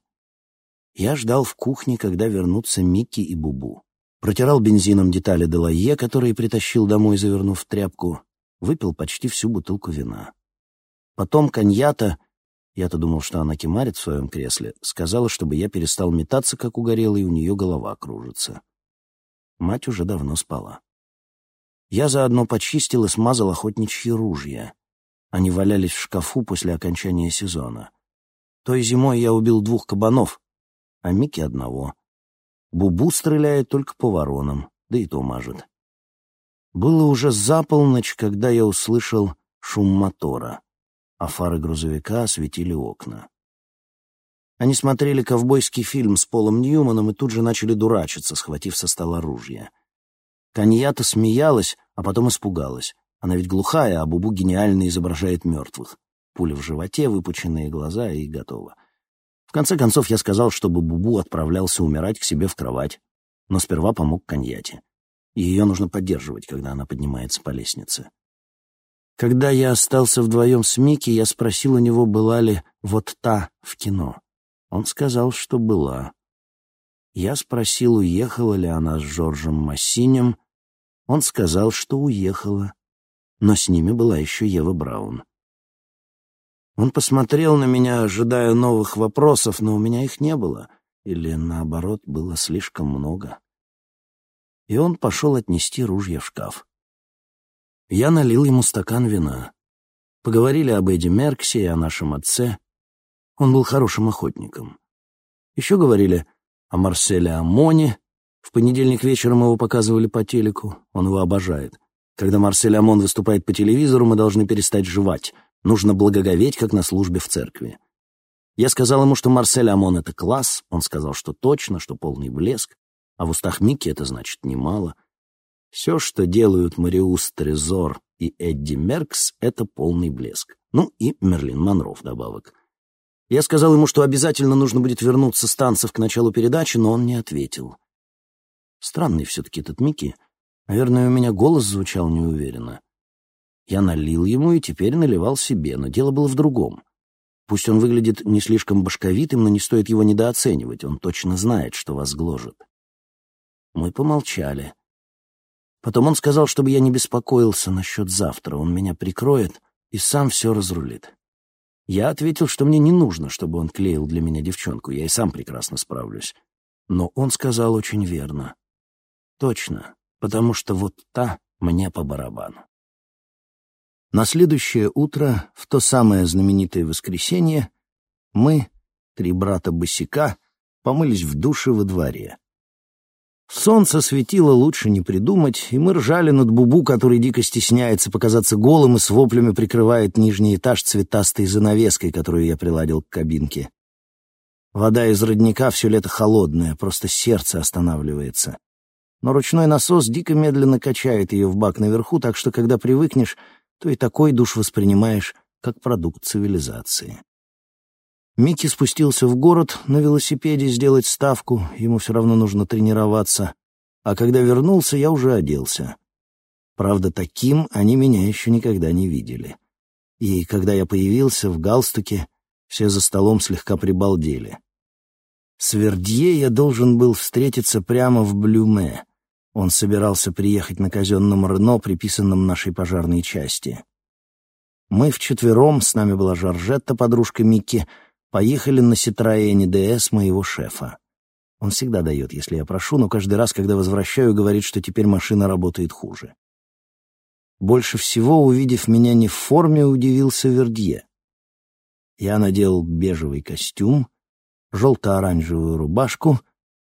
Я ждал в кухне, когда вернутся Микки и Бубу. Протирал бензином детали Делайе, которые притащил домой, завернув в тряпку. Выпил почти всю бутылку вина. Потом коньята, я-то думал, что она кемарит в своем кресле, сказала, чтобы я перестал метаться, как угорелый, и у нее голова кружится. Мать уже давно спала. Я заодно почистил и смазал охотничьи ружья. Они валялись в шкафу после окончания сезона. Той зимой я убил двух кабанов, а Микки — одного. Бубу стреляет только по воронам, да и то мажет. Было уже за полночь, когда я услышал шум мотора, а фары грузовика осветили окна. Они смотрели ковбойский фильм с Полом Ньюманом и тут же начали дурачиться, схватив со стола ружья. Каньята смеялась, а потом испугалась. Она ведь глухая, а Бубу гениально изображает мертвых. Пуля в животе, выпученные глаза и готово. В конце концов я сказал, чтобы Бубу отправлялся умирать к себе в кровать, но сперва помог Каньяте. Ее нужно поддерживать, когда она поднимается по лестнице. Когда я остался вдвоем с Микки, я спросил у него, была ли вот та в кино. Он сказал, что была. Я спросил, уехала ли она с Жоржем Массинем. Он сказал, что уехала, но с ними была еще Ева Браун. Он посмотрел на меня, ожидая новых вопросов, но у меня их не было, или, наоборот, было слишком много. И он пошел отнести ружья в шкаф. Я налил ему стакан вина. Поговорили об Эдди Мерксе и о нашем отце. Он был хорошим охотником. Еще говорили о Марселе Амоне. В понедельник вечером его показывали по телеку. Он его обожает. Когда Марсель Амон выступает по телевизору, мы должны перестать жевать. Нужно благоговеть, как на службе в церкви. Я сказал ему, что Марсель Амон — это класс. Он сказал, что точно, что полный блеск. А в устах Микки это значит немало. Все, что делают Мариус Трезор и Эдди Меркс, — это полный блеск. Ну и Мерлин Монро вдобавок. Я сказал ему, что обязательно нужно будет вернуться с танцев к началу передачи, но он не ответил. Странный все-таки этот Микки. Наверное, у меня голос звучал неуверенно. Я налил ему и теперь наливал себе, но дело было в другом. Пусть он выглядит не слишком башковитым, но не стоит его недооценивать. Он точно знает, что вас гложет. Мы помолчали. Потом он сказал, чтобы я не беспокоился насчет завтра. Он меня прикроет и сам все разрулит. Я ответил, что мне не нужно, чтобы он клеил для меня девчонку, я и сам прекрасно справлюсь. Но он сказал очень верно. Точно, потому что вот та мне по барабану. На следующее утро, в то самое знаменитое воскресенье, мы, три брата босика, помылись в душе во дворе. Солнце светило лучше не придумать, и мы ржали над Бубу, который дико стесняется показаться голым и с воплями прикрывает нижний этаж цветастой занавеской, которую я приладил к кабинке. Вода из родника все лето холодная, просто сердце останавливается. Но ручной насос дико медленно качает ее в бак наверху, так что когда привыкнешь, то и такой душ воспринимаешь как продукт цивилизации. Микки спустился в город на велосипеде сделать ставку, ему все равно нужно тренироваться. А когда вернулся, я уже оделся. Правда, таким они меня еще никогда не видели. И когда я появился в галстуке, все за столом слегка прибалдели. С Вердье я должен был встретиться прямо в Блюме. Он собирался приехать на казенном Рено, приписанном нашей пожарной части. Мы вчетвером, с нами была Жоржетта, подружка Микки, поехали на Ситроэне ДС моего шефа. Он всегда дает, если я прошу, но каждый раз, когда возвращаю, говорит, что теперь машина работает хуже. Больше всего, увидев меня не в форме, удивился Вердье. Я надел бежевый костюм, желто-оранжевую рубашку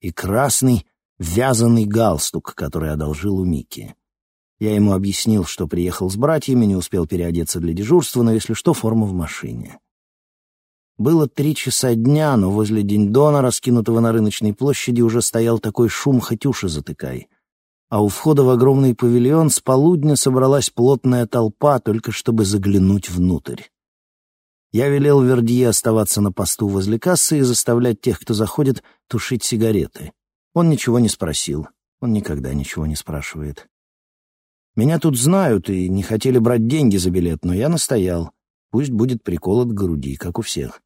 и красный вязаный галстук, который одолжил у Мики. Я ему объяснил, что приехал с братьями, не успел переодеться для дежурства, но, если что, форма в машине. Было три часа дня, но возле Диньдона, раскинутого на рыночной площади, уже стоял такой шум, хоть уши затыкай. А у входа в огромный павильон с полудня собралась плотная толпа, только чтобы заглянуть внутрь. Я велел Вердье оставаться на посту возле кассы и заставлять тех, кто заходит, тушить сигареты. Он ничего не спросил. Он никогда ничего не спрашивает. Меня тут знают и не хотели брать деньги за билет, но я настоял. Пусть будет прикол от груди, как у всех.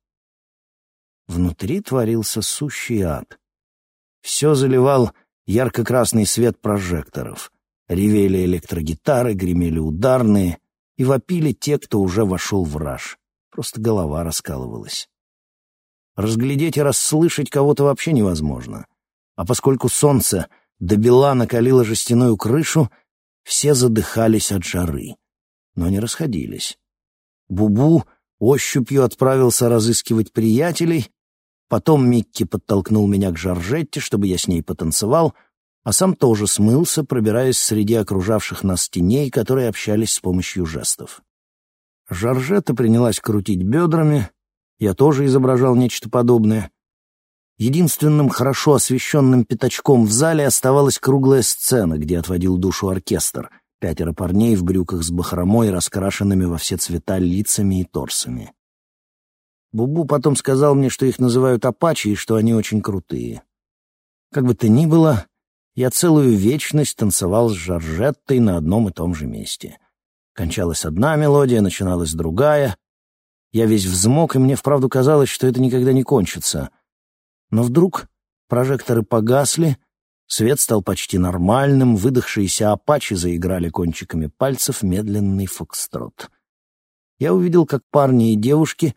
Внутри творился сущий ад. Все заливал ярко-красный свет прожекторов. Ревели электрогитары, гремели ударные, и вопили те, кто уже вошел в раж. Просто голова раскалывалась. Разглядеть и расслышать кого-то вообще невозможно. А поскольку солнце до бела накалило жестяную крышу, все задыхались от жары, но не расходились. Бубу ощупью отправился разыскивать приятелей, потом Микки подтолкнул меня к Жоржетте, чтобы я с ней потанцевал, а сам тоже смылся, пробираясь среди окружавших нас теней, которые общались с помощью жестов. Жоржетта принялась крутить бедрами, я тоже изображал нечто подобное. Единственным хорошо освещенным пятачком в зале оставалась круглая сцена, где отводил душу оркестр — Пятеро парней в брюках с бахромой, раскрашенными во все цвета лицами и торсами. Бубу потом сказал мне, что их называют апачи и что они очень крутые. Как бы то ни было, я целую вечность танцевал с Жоржеттой на одном и том же месте. Кончалась одна мелодия, начиналась другая. Я весь взмок, и мне вправду казалось, что это никогда не кончится. Но вдруг прожекторы погасли, Свет стал почти нормальным, выдохшиеся апачи заиграли кончиками пальцев медленный фокстрот. Я увидел, как парни и девушки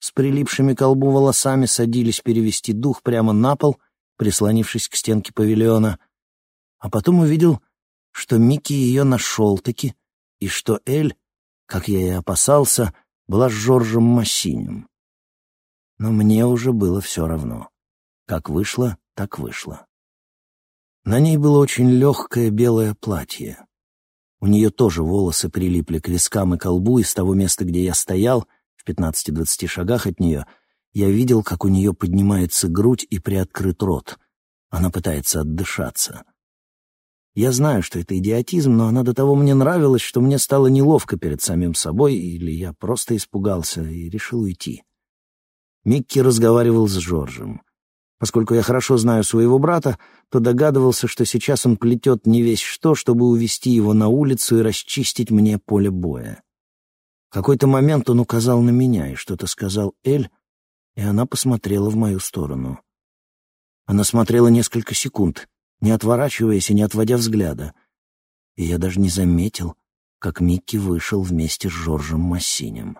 с прилипшими к колбу волосами садились перевести дух прямо на пол, прислонившись к стенке павильона, а потом увидел, что Микки ее нашел-таки, и что Эль, как я и опасался, была с Жоржем Массинем. Но мне уже было все равно. Как вышло, так вышло. На ней было очень легкое белое платье. У нее тоже волосы прилипли к вискам и колбу, и с того места, где я стоял, в 15-20 шагах от нее, я видел, как у нее поднимается грудь и приоткрыт рот. Она пытается отдышаться. Я знаю, что это идиотизм, но она до того мне нравилась, что мне стало неловко перед самим собой, или я просто испугался и решил уйти. Микки разговаривал с Жоржем. Поскольку я хорошо знаю своего брата, то догадывался, что сейчас он плетет не весь что, чтобы увести его на улицу и расчистить мне поле боя. В какой-то момент он указал на меня и что-то сказал Эль, и она посмотрела в мою сторону. Она смотрела несколько секунд, не отворачиваясь и не отводя взгляда. И я даже не заметил, как Микки вышел вместе с Жоржем Массинем.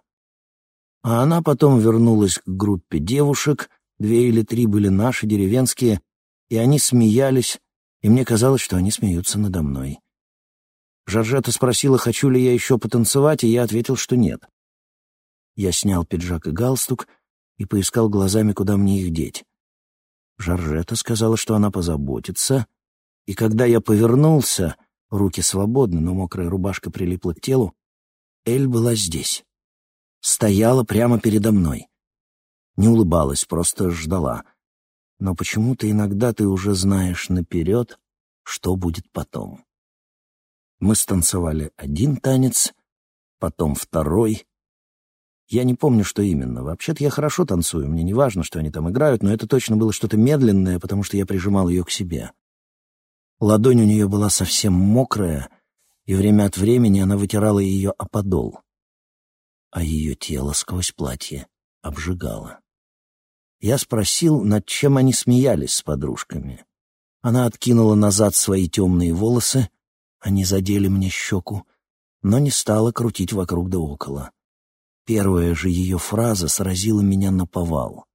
А она потом вернулась к группе девушек — Две или три были наши, деревенские, и они смеялись, и мне казалось, что они смеются надо мной. Жоржета спросила, хочу ли я еще потанцевать, и я ответил, что нет. Я снял пиджак и галстук и поискал глазами, куда мне их деть. Жоржета сказала, что она позаботится, И когда я повернулся, руки свободны, но мокрая рубашка прилипла к телу, Эль была здесь. Стояла прямо передо мной. Не улыбалась, просто ждала. Но почему-то иногда ты уже знаешь наперед, что будет потом. Мы станцевали один танец, потом второй. Я не помню, что именно. Вообще-то я хорошо танцую, мне не важно, что они там играют, но это точно было что-то медленное, потому что я прижимал ее к себе. Ладонь у нее была совсем мокрая, и время от времени она вытирала ее о подол, а ее тело сквозь платье обжигало. Я спросил, над чем они смеялись с подружками. Она откинула назад свои темные волосы, они задели мне щеку, но не стала крутить вокруг да около. Первая же ее фраза сразила меня на повал.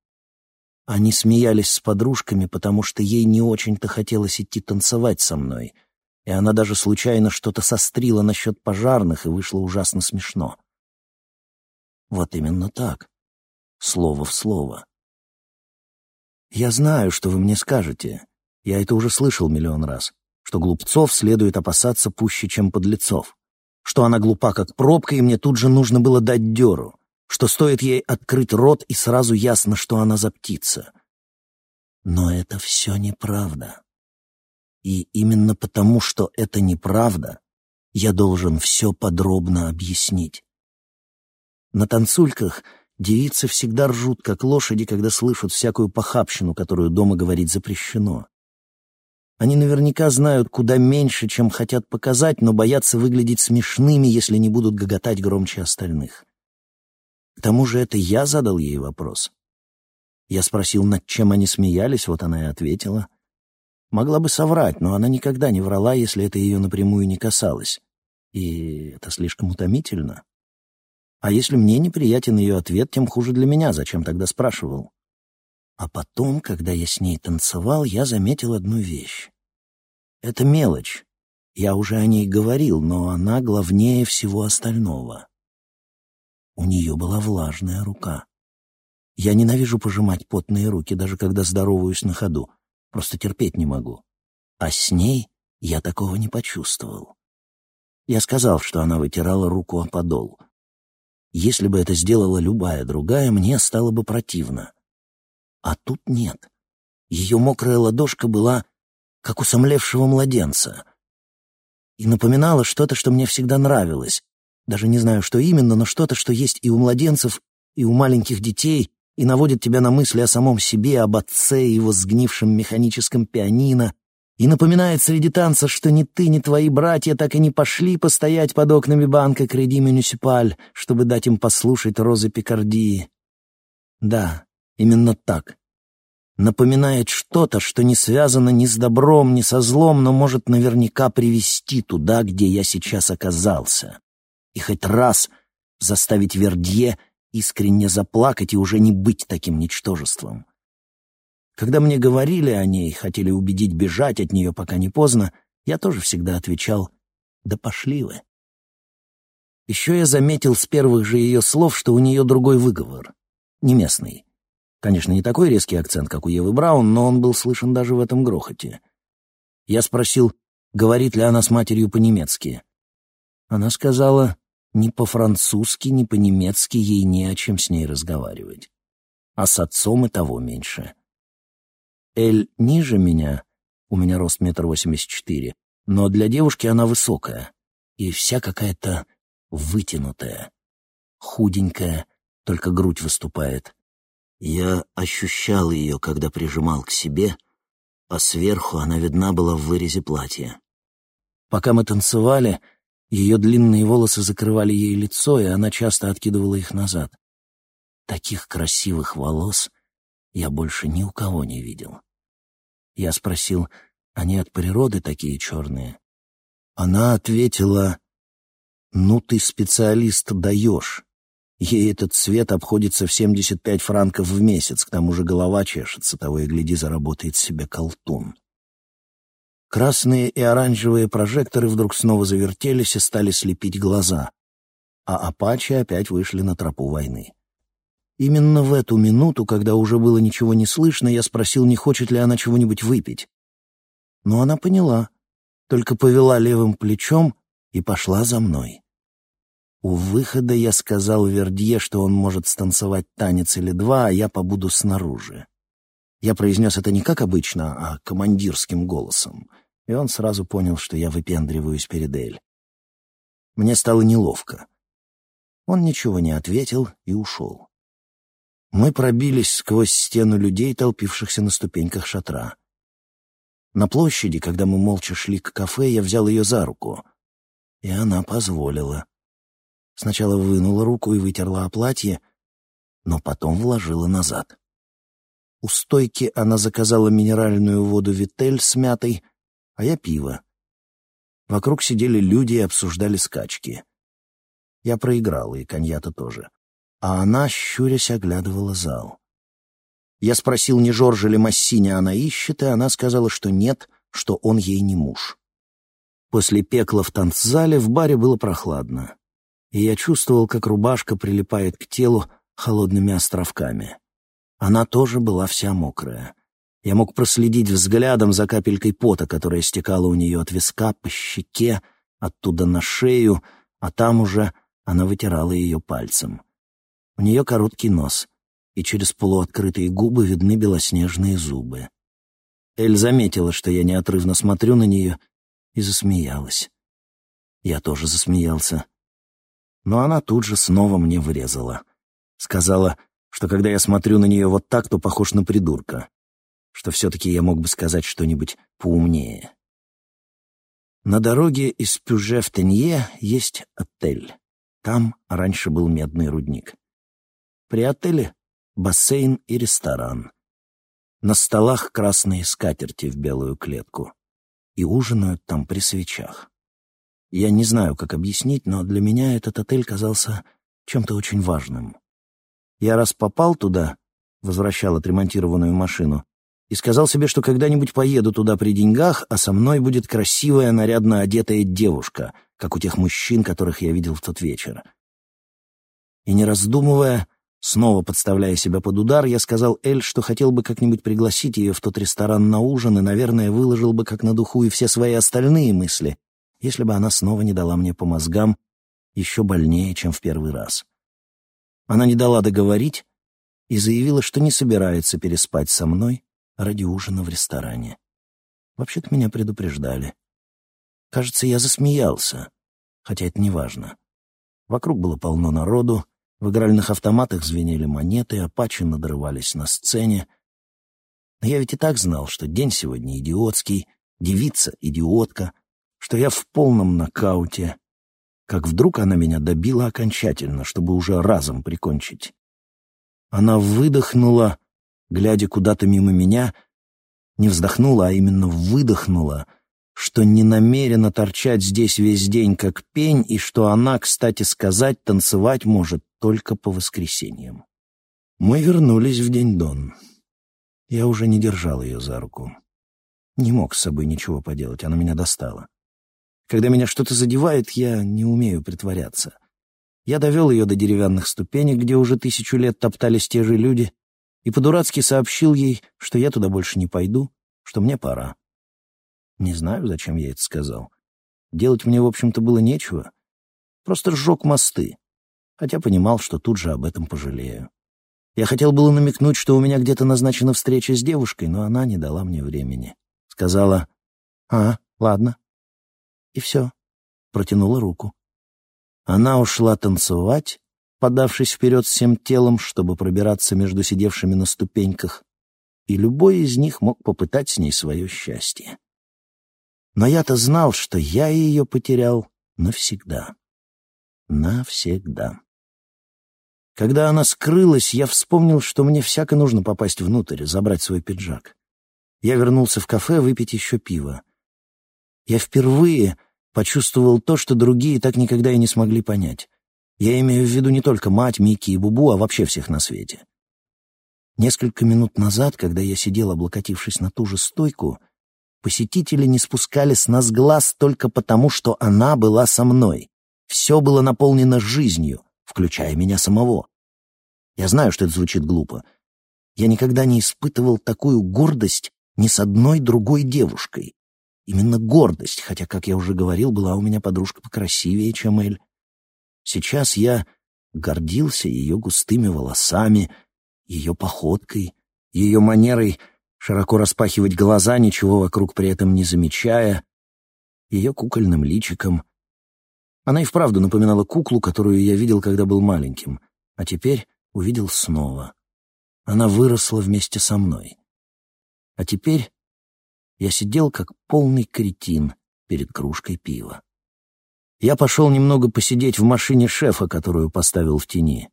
Они смеялись с подружками, потому что ей не очень-то хотелось идти танцевать со мной, и она даже случайно что-то сострила насчет пожарных, и вышло ужасно смешно. Вот именно так, слово в слово. Я знаю, что вы мне скажете. Я это уже слышал миллион раз. Что глупцов следует опасаться пуще, чем подлецов. Что она глупа, как пробка, и мне тут же нужно было дать дёру. Что стоит ей открыть рот, и сразу ясно, что она за птица. Но это все неправда. И именно потому, что это неправда, я должен все подробно объяснить. На танцульках Девицы всегда ржут, как лошади, когда слышат всякую похабщину, которую дома говорить запрещено. Они наверняка знают куда меньше, чем хотят показать, но боятся выглядеть смешными, если не будут гоготать громче остальных. К тому же это я задал ей вопрос. Я спросил, над чем они смеялись, вот она и ответила. Могла бы соврать, но она никогда не врала, если это ее напрямую не касалось. И это слишком утомительно. А если мне неприятен ее ответ, тем хуже для меня. Зачем тогда спрашивал? А потом, когда я с ней танцевал, я заметил одну вещь. Это мелочь. Я уже о ней говорил, но она главнее всего остального. У нее была влажная рука. Я ненавижу пожимать потные руки, даже когда здороваюсь на ходу. Просто терпеть не могу. А с ней я такого не почувствовал. Я сказал, что она вытирала руку о подол. Если бы это сделала любая другая, мне стало бы противно. А тут нет. Ее мокрая ладошка была как у сомлевшего младенца. И напоминала что-то, что мне всегда нравилось. Даже не знаю, что именно, но что-то, что есть и у младенцев, и у маленьких детей, и наводит тебя на мысли о самом себе, об отце его сгнившем механическом пианино, и напоминает среди танца, что ни ты, ни твои братья так и не пошли постоять под окнами банка Креди Мюнисипаль, чтобы дать им послушать розы Пикардии. Да, именно так. Напоминает что-то, что не связано ни с добром, ни со злом, но может наверняка привести туда, где я сейчас оказался. И хоть раз заставить Вердье искренне заплакать и уже не быть таким ничтожеством. Когда мне говорили о ней, хотели убедить бежать от нее, пока не поздно, я тоже всегда отвечал «Да пошли вы». Еще я заметил с первых же ее слов, что у нее другой выговор, не местный. Конечно, не такой резкий акцент, как у Евы Браун, но он был слышен даже в этом грохоте. Я спросил, говорит ли она с матерью по-немецки. Она сказала, ни по-французски, ни по-немецки ей не о чем с ней разговаривать. А с отцом и того меньше. Эль ниже меня, у меня рост метр восемьдесят четыре, но для девушки она высокая и вся какая-то вытянутая, худенькая, только грудь выступает. Я ощущал ее, когда прижимал к себе, а сверху она видна была в вырезе платья. Пока мы танцевали, ее длинные волосы закрывали ей лицо, и она часто откидывала их назад. Таких красивых волос я больше ни у кого не видел. Я спросил, они от природы такие черные? Она ответила, ну ты специалист даешь. Ей этот цвет обходится в 75 франков в месяц, к тому же голова чешется, того и гляди, заработает себе колтун. Красные и оранжевые прожекторы вдруг снова завертелись и стали слепить глаза, а апачи опять вышли на тропу войны. Именно в эту минуту, когда уже было ничего не слышно, я спросил, не хочет ли она чего-нибудь выпить. Но она поняла, только повела левым плечом и пошла за мной. У выхода я сказал Вердье, что он может станцевать танец или два, а я побуду снаружи. Я произнес это не как обычно, а командирским голосом, и он сразу понял, что я выпендриваюсь перед Эль. Мне стало неловко. Он ничего не ответил и ушел. Мы пробились сквозь стену людей, толпившихся на ступеньках шатра. На площади, когда мы молча шли к кафе, я взял ее за руку, и она позволила. Сначала вынула руку и вытерла о платье, но потом вложила назад. У стойки она заказала минеральную воду «Витель» с мятой, а я пиво. Вокруг сидели люди и обсуждали скачки. Я проиграл, и коньята тоже. А она, щурясь, оглядывала зал. Я спросил, не Жоржа ли Массини она ищет, и она сказала, что нет, что он ей не муж. После пекла в танцзале в баре было прохладно, и я чувствовал, как рубашка прилипает к телу холодными островками. Она тоже была вся мокрая. Я мог проследить взглядом за капелькой пота, которая стекала у нее от виска по щеке, оттуда на шею, а там уже она вытирала ее пальцем. У нее короткий нос, и через полуоткрытые губы видны белоснежные зубы. Эль заметила, что я неотрывно смотрю на нее, и засмеялась. Я тоже засмеялся. Но она тут же снова мне врезала. Сказала, что когда я смотрю на нее вот так, то похож на придурка, что все-таки я мог бы сказать что-нибудь поумнее. На дороге из Пюже в Тенье есть отель. Там раньше был медный рудник. При отеле бассейн и ресторан. На столах красные скатерти в белую клетку. И ужинают там при свечах. Я не знаю, как объяснить, но для меня этот отель казался чем-то очень важным. Я раз попал туда, возвращал отремонтированную машину, и сказал себе, что когда-нибудь поеду туда при деньгах, а со мной будет красивая, нарядно одетая девушка, как у тех мужчин, которых я видел в тот вечер. И не раздумывая, снова подставляя себя под удар, я сказал Эль, что хотел бы как-нибудь пригласить ее в тот ресторан на ужин и, наверное, выложил бы как на духу и все свои остальные мысли, если бы она снова не дала мне по мозгам еще больнее, чем в первый раз. Она не дала договорить и заявила, что не собирается переспать со мной ради ужина в ресторане. Вообще-то меня предупреждали. Кажется, я засмеялся, хотя это не важно. Вокруг было полно народу, в игральных автоматах звенели монеты, апачи надрывались на сцене. Но я ведь и так знал, что день сегодня идиотский, девица — идиотка, что я в полном нокауте, как вдруг она меня добила окончательно, чтобы уже разом прикончить. Она выдохнула, глядя куда-то мимо меня, не вздохнула, а именно выдохнула, что не намерена торчать здесь весь день как пень, и что она, кстати сказать, танцевать может только по воскресеньям. Мы вернулись в день Дон. Я уже не держал ее за руку. Не мог с собой ничего поделать, она меня достала. Когда меня что-то задевает, я не умею притворяться. Я довел ее до деревянных ступенек, где уже тысячу лет топтались те же люди, и по-дурацки сообщил ей, что я туда больше не пойду, что мне пора. Не знаю, зачем я это сказал. Делать мне, в общем-то, было нечего. Просто сжег мосты, хотя понимал, что тут же об этом пожалею. Я хотел было намекнуть, что у меня где-то назначена встреча с девушкой, но она не дала мне времени. Сказала, «А, ладно, и все. Протянула руку. Она ушла танцевать, подавшись вперед всем телом, чтобы пробираться между сидевшими на ступеньках, и любой из них мог попытать с ней свое счастье. Но я-то знал, что я ее потерял навсегда. Навсегда. Когда она скрылась, я вспомнил, что мне всяко нужно попасть внутрь, забрать свой пиджак. Я вернулся в кафе выпить еще пиво. Я впервые почувствовал то, что другие так никогда и не смогли понять. Я имею в виду не только мать, Микки и Бубу, а вообще всех на свете. Несколько минут назад, когда я сидел, облокотившись на ту же стойку, посетители не спускали с нас глаз только потому, что она была со мной. Все было наполнено жизнью, включая меня самого. Я знаю, что это звучит глупо. Я никогда не испытывал такую гордость ни с одной другой девушкой. Именно гордость, хотя, как я уже говорил, была у меня подружка покрасивее, чем Эль. Сейчас я гордился ее густыми волосами, ее походкой, ее манерой широко распахивать глаза, ничего вокруг при этом не замечая, ее кукольным личиком. Она и вправду напоминала куклу, которую я видел, когда был маленьким, а теперь увидел снова. Она выросла вместе со мной. А теперь я сидел как полный кретин перед кружкой пива. Я пошел немного посидеть в машине шефа, которую поставил в тени.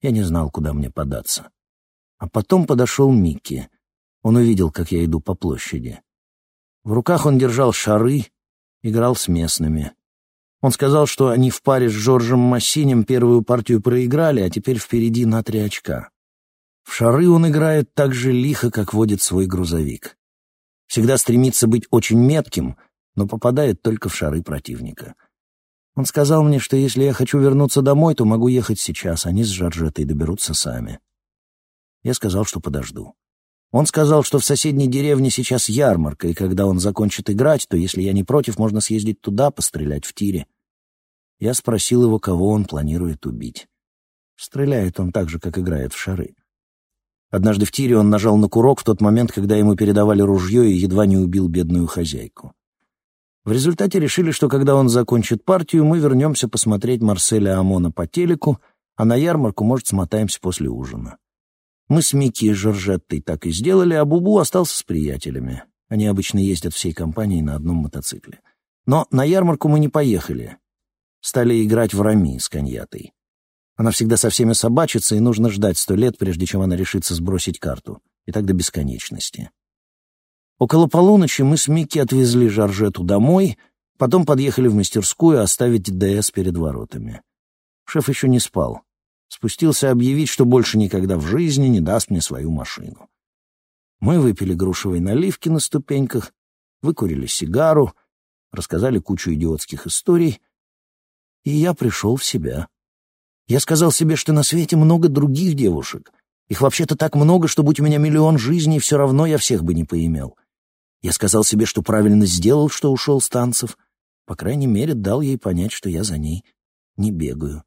Я не знал, куда мне податься. А потом подошел Микки. Он увидел, как я иду по площади. В руках он держал шары, играл с местными. Он сказал, что они в паре с Жоржем Массинем первую партию проиграли, а теперь впереди на три очка. В шары он играет так же лихо, как водит свой грузовик. Всегда стремится быть очень метким, но попадает только в шары противника. Он сказал мне, что если я хочу вернуться домой, то могу ехать сейчас, они с Жоржетой доберутся сами. Я сказал, что подожду. Он сказал, что в соседней деревне сейчас ярмарка, и когда он закончит играть, то, если я не против, можно съездить туда, пострелять в тире. Я спросил его, кого он планирует убить. Стреляет он так же, как играет в шары. Однажды в тире он нажал на курок в тот момент, когда ему передавали ружье и едва не убил бедную хозяйку. В результате решили, что когда он закончит партию, мы вернемся посмотреть Марселя Амона по телеку, а на ярмарку, может, смотаемся после ужина. Мы с Микки и Жоржеттой так и сделали, а Бубу остался с приятелями. Они обычно ездят всей компанией на одном мотоцикле. Но на ярмарку мы не поехали. Стали играть в рами с коньятой. Она всегда со всеми собачится, и нужно ждать сто лет, прежде чем она решится сбросить карту. И так до бесконечности. Около полуночи мы с Микки отвезли Жоржету домой, потом подъехали в мастерскую оставить ДС перед воротами. Шеф еще не спал. Спустился объявить, что больше никогда в жизни не даст мне свою машину. Мы выпили грушевой наливки на ступеньках, выкурили сигару, рассказали кучу идиотских историй, и я пришел в себя. Я сказал себе, что на свете много других девушек. Их вообще-то так много, что будь у меня миллион жизней, все равно я всех бы не поимел. Я сказал себе, что правильно сделал, что ушел с танцев. По крайней мере, дал ей понять, что я за ней не бегаю.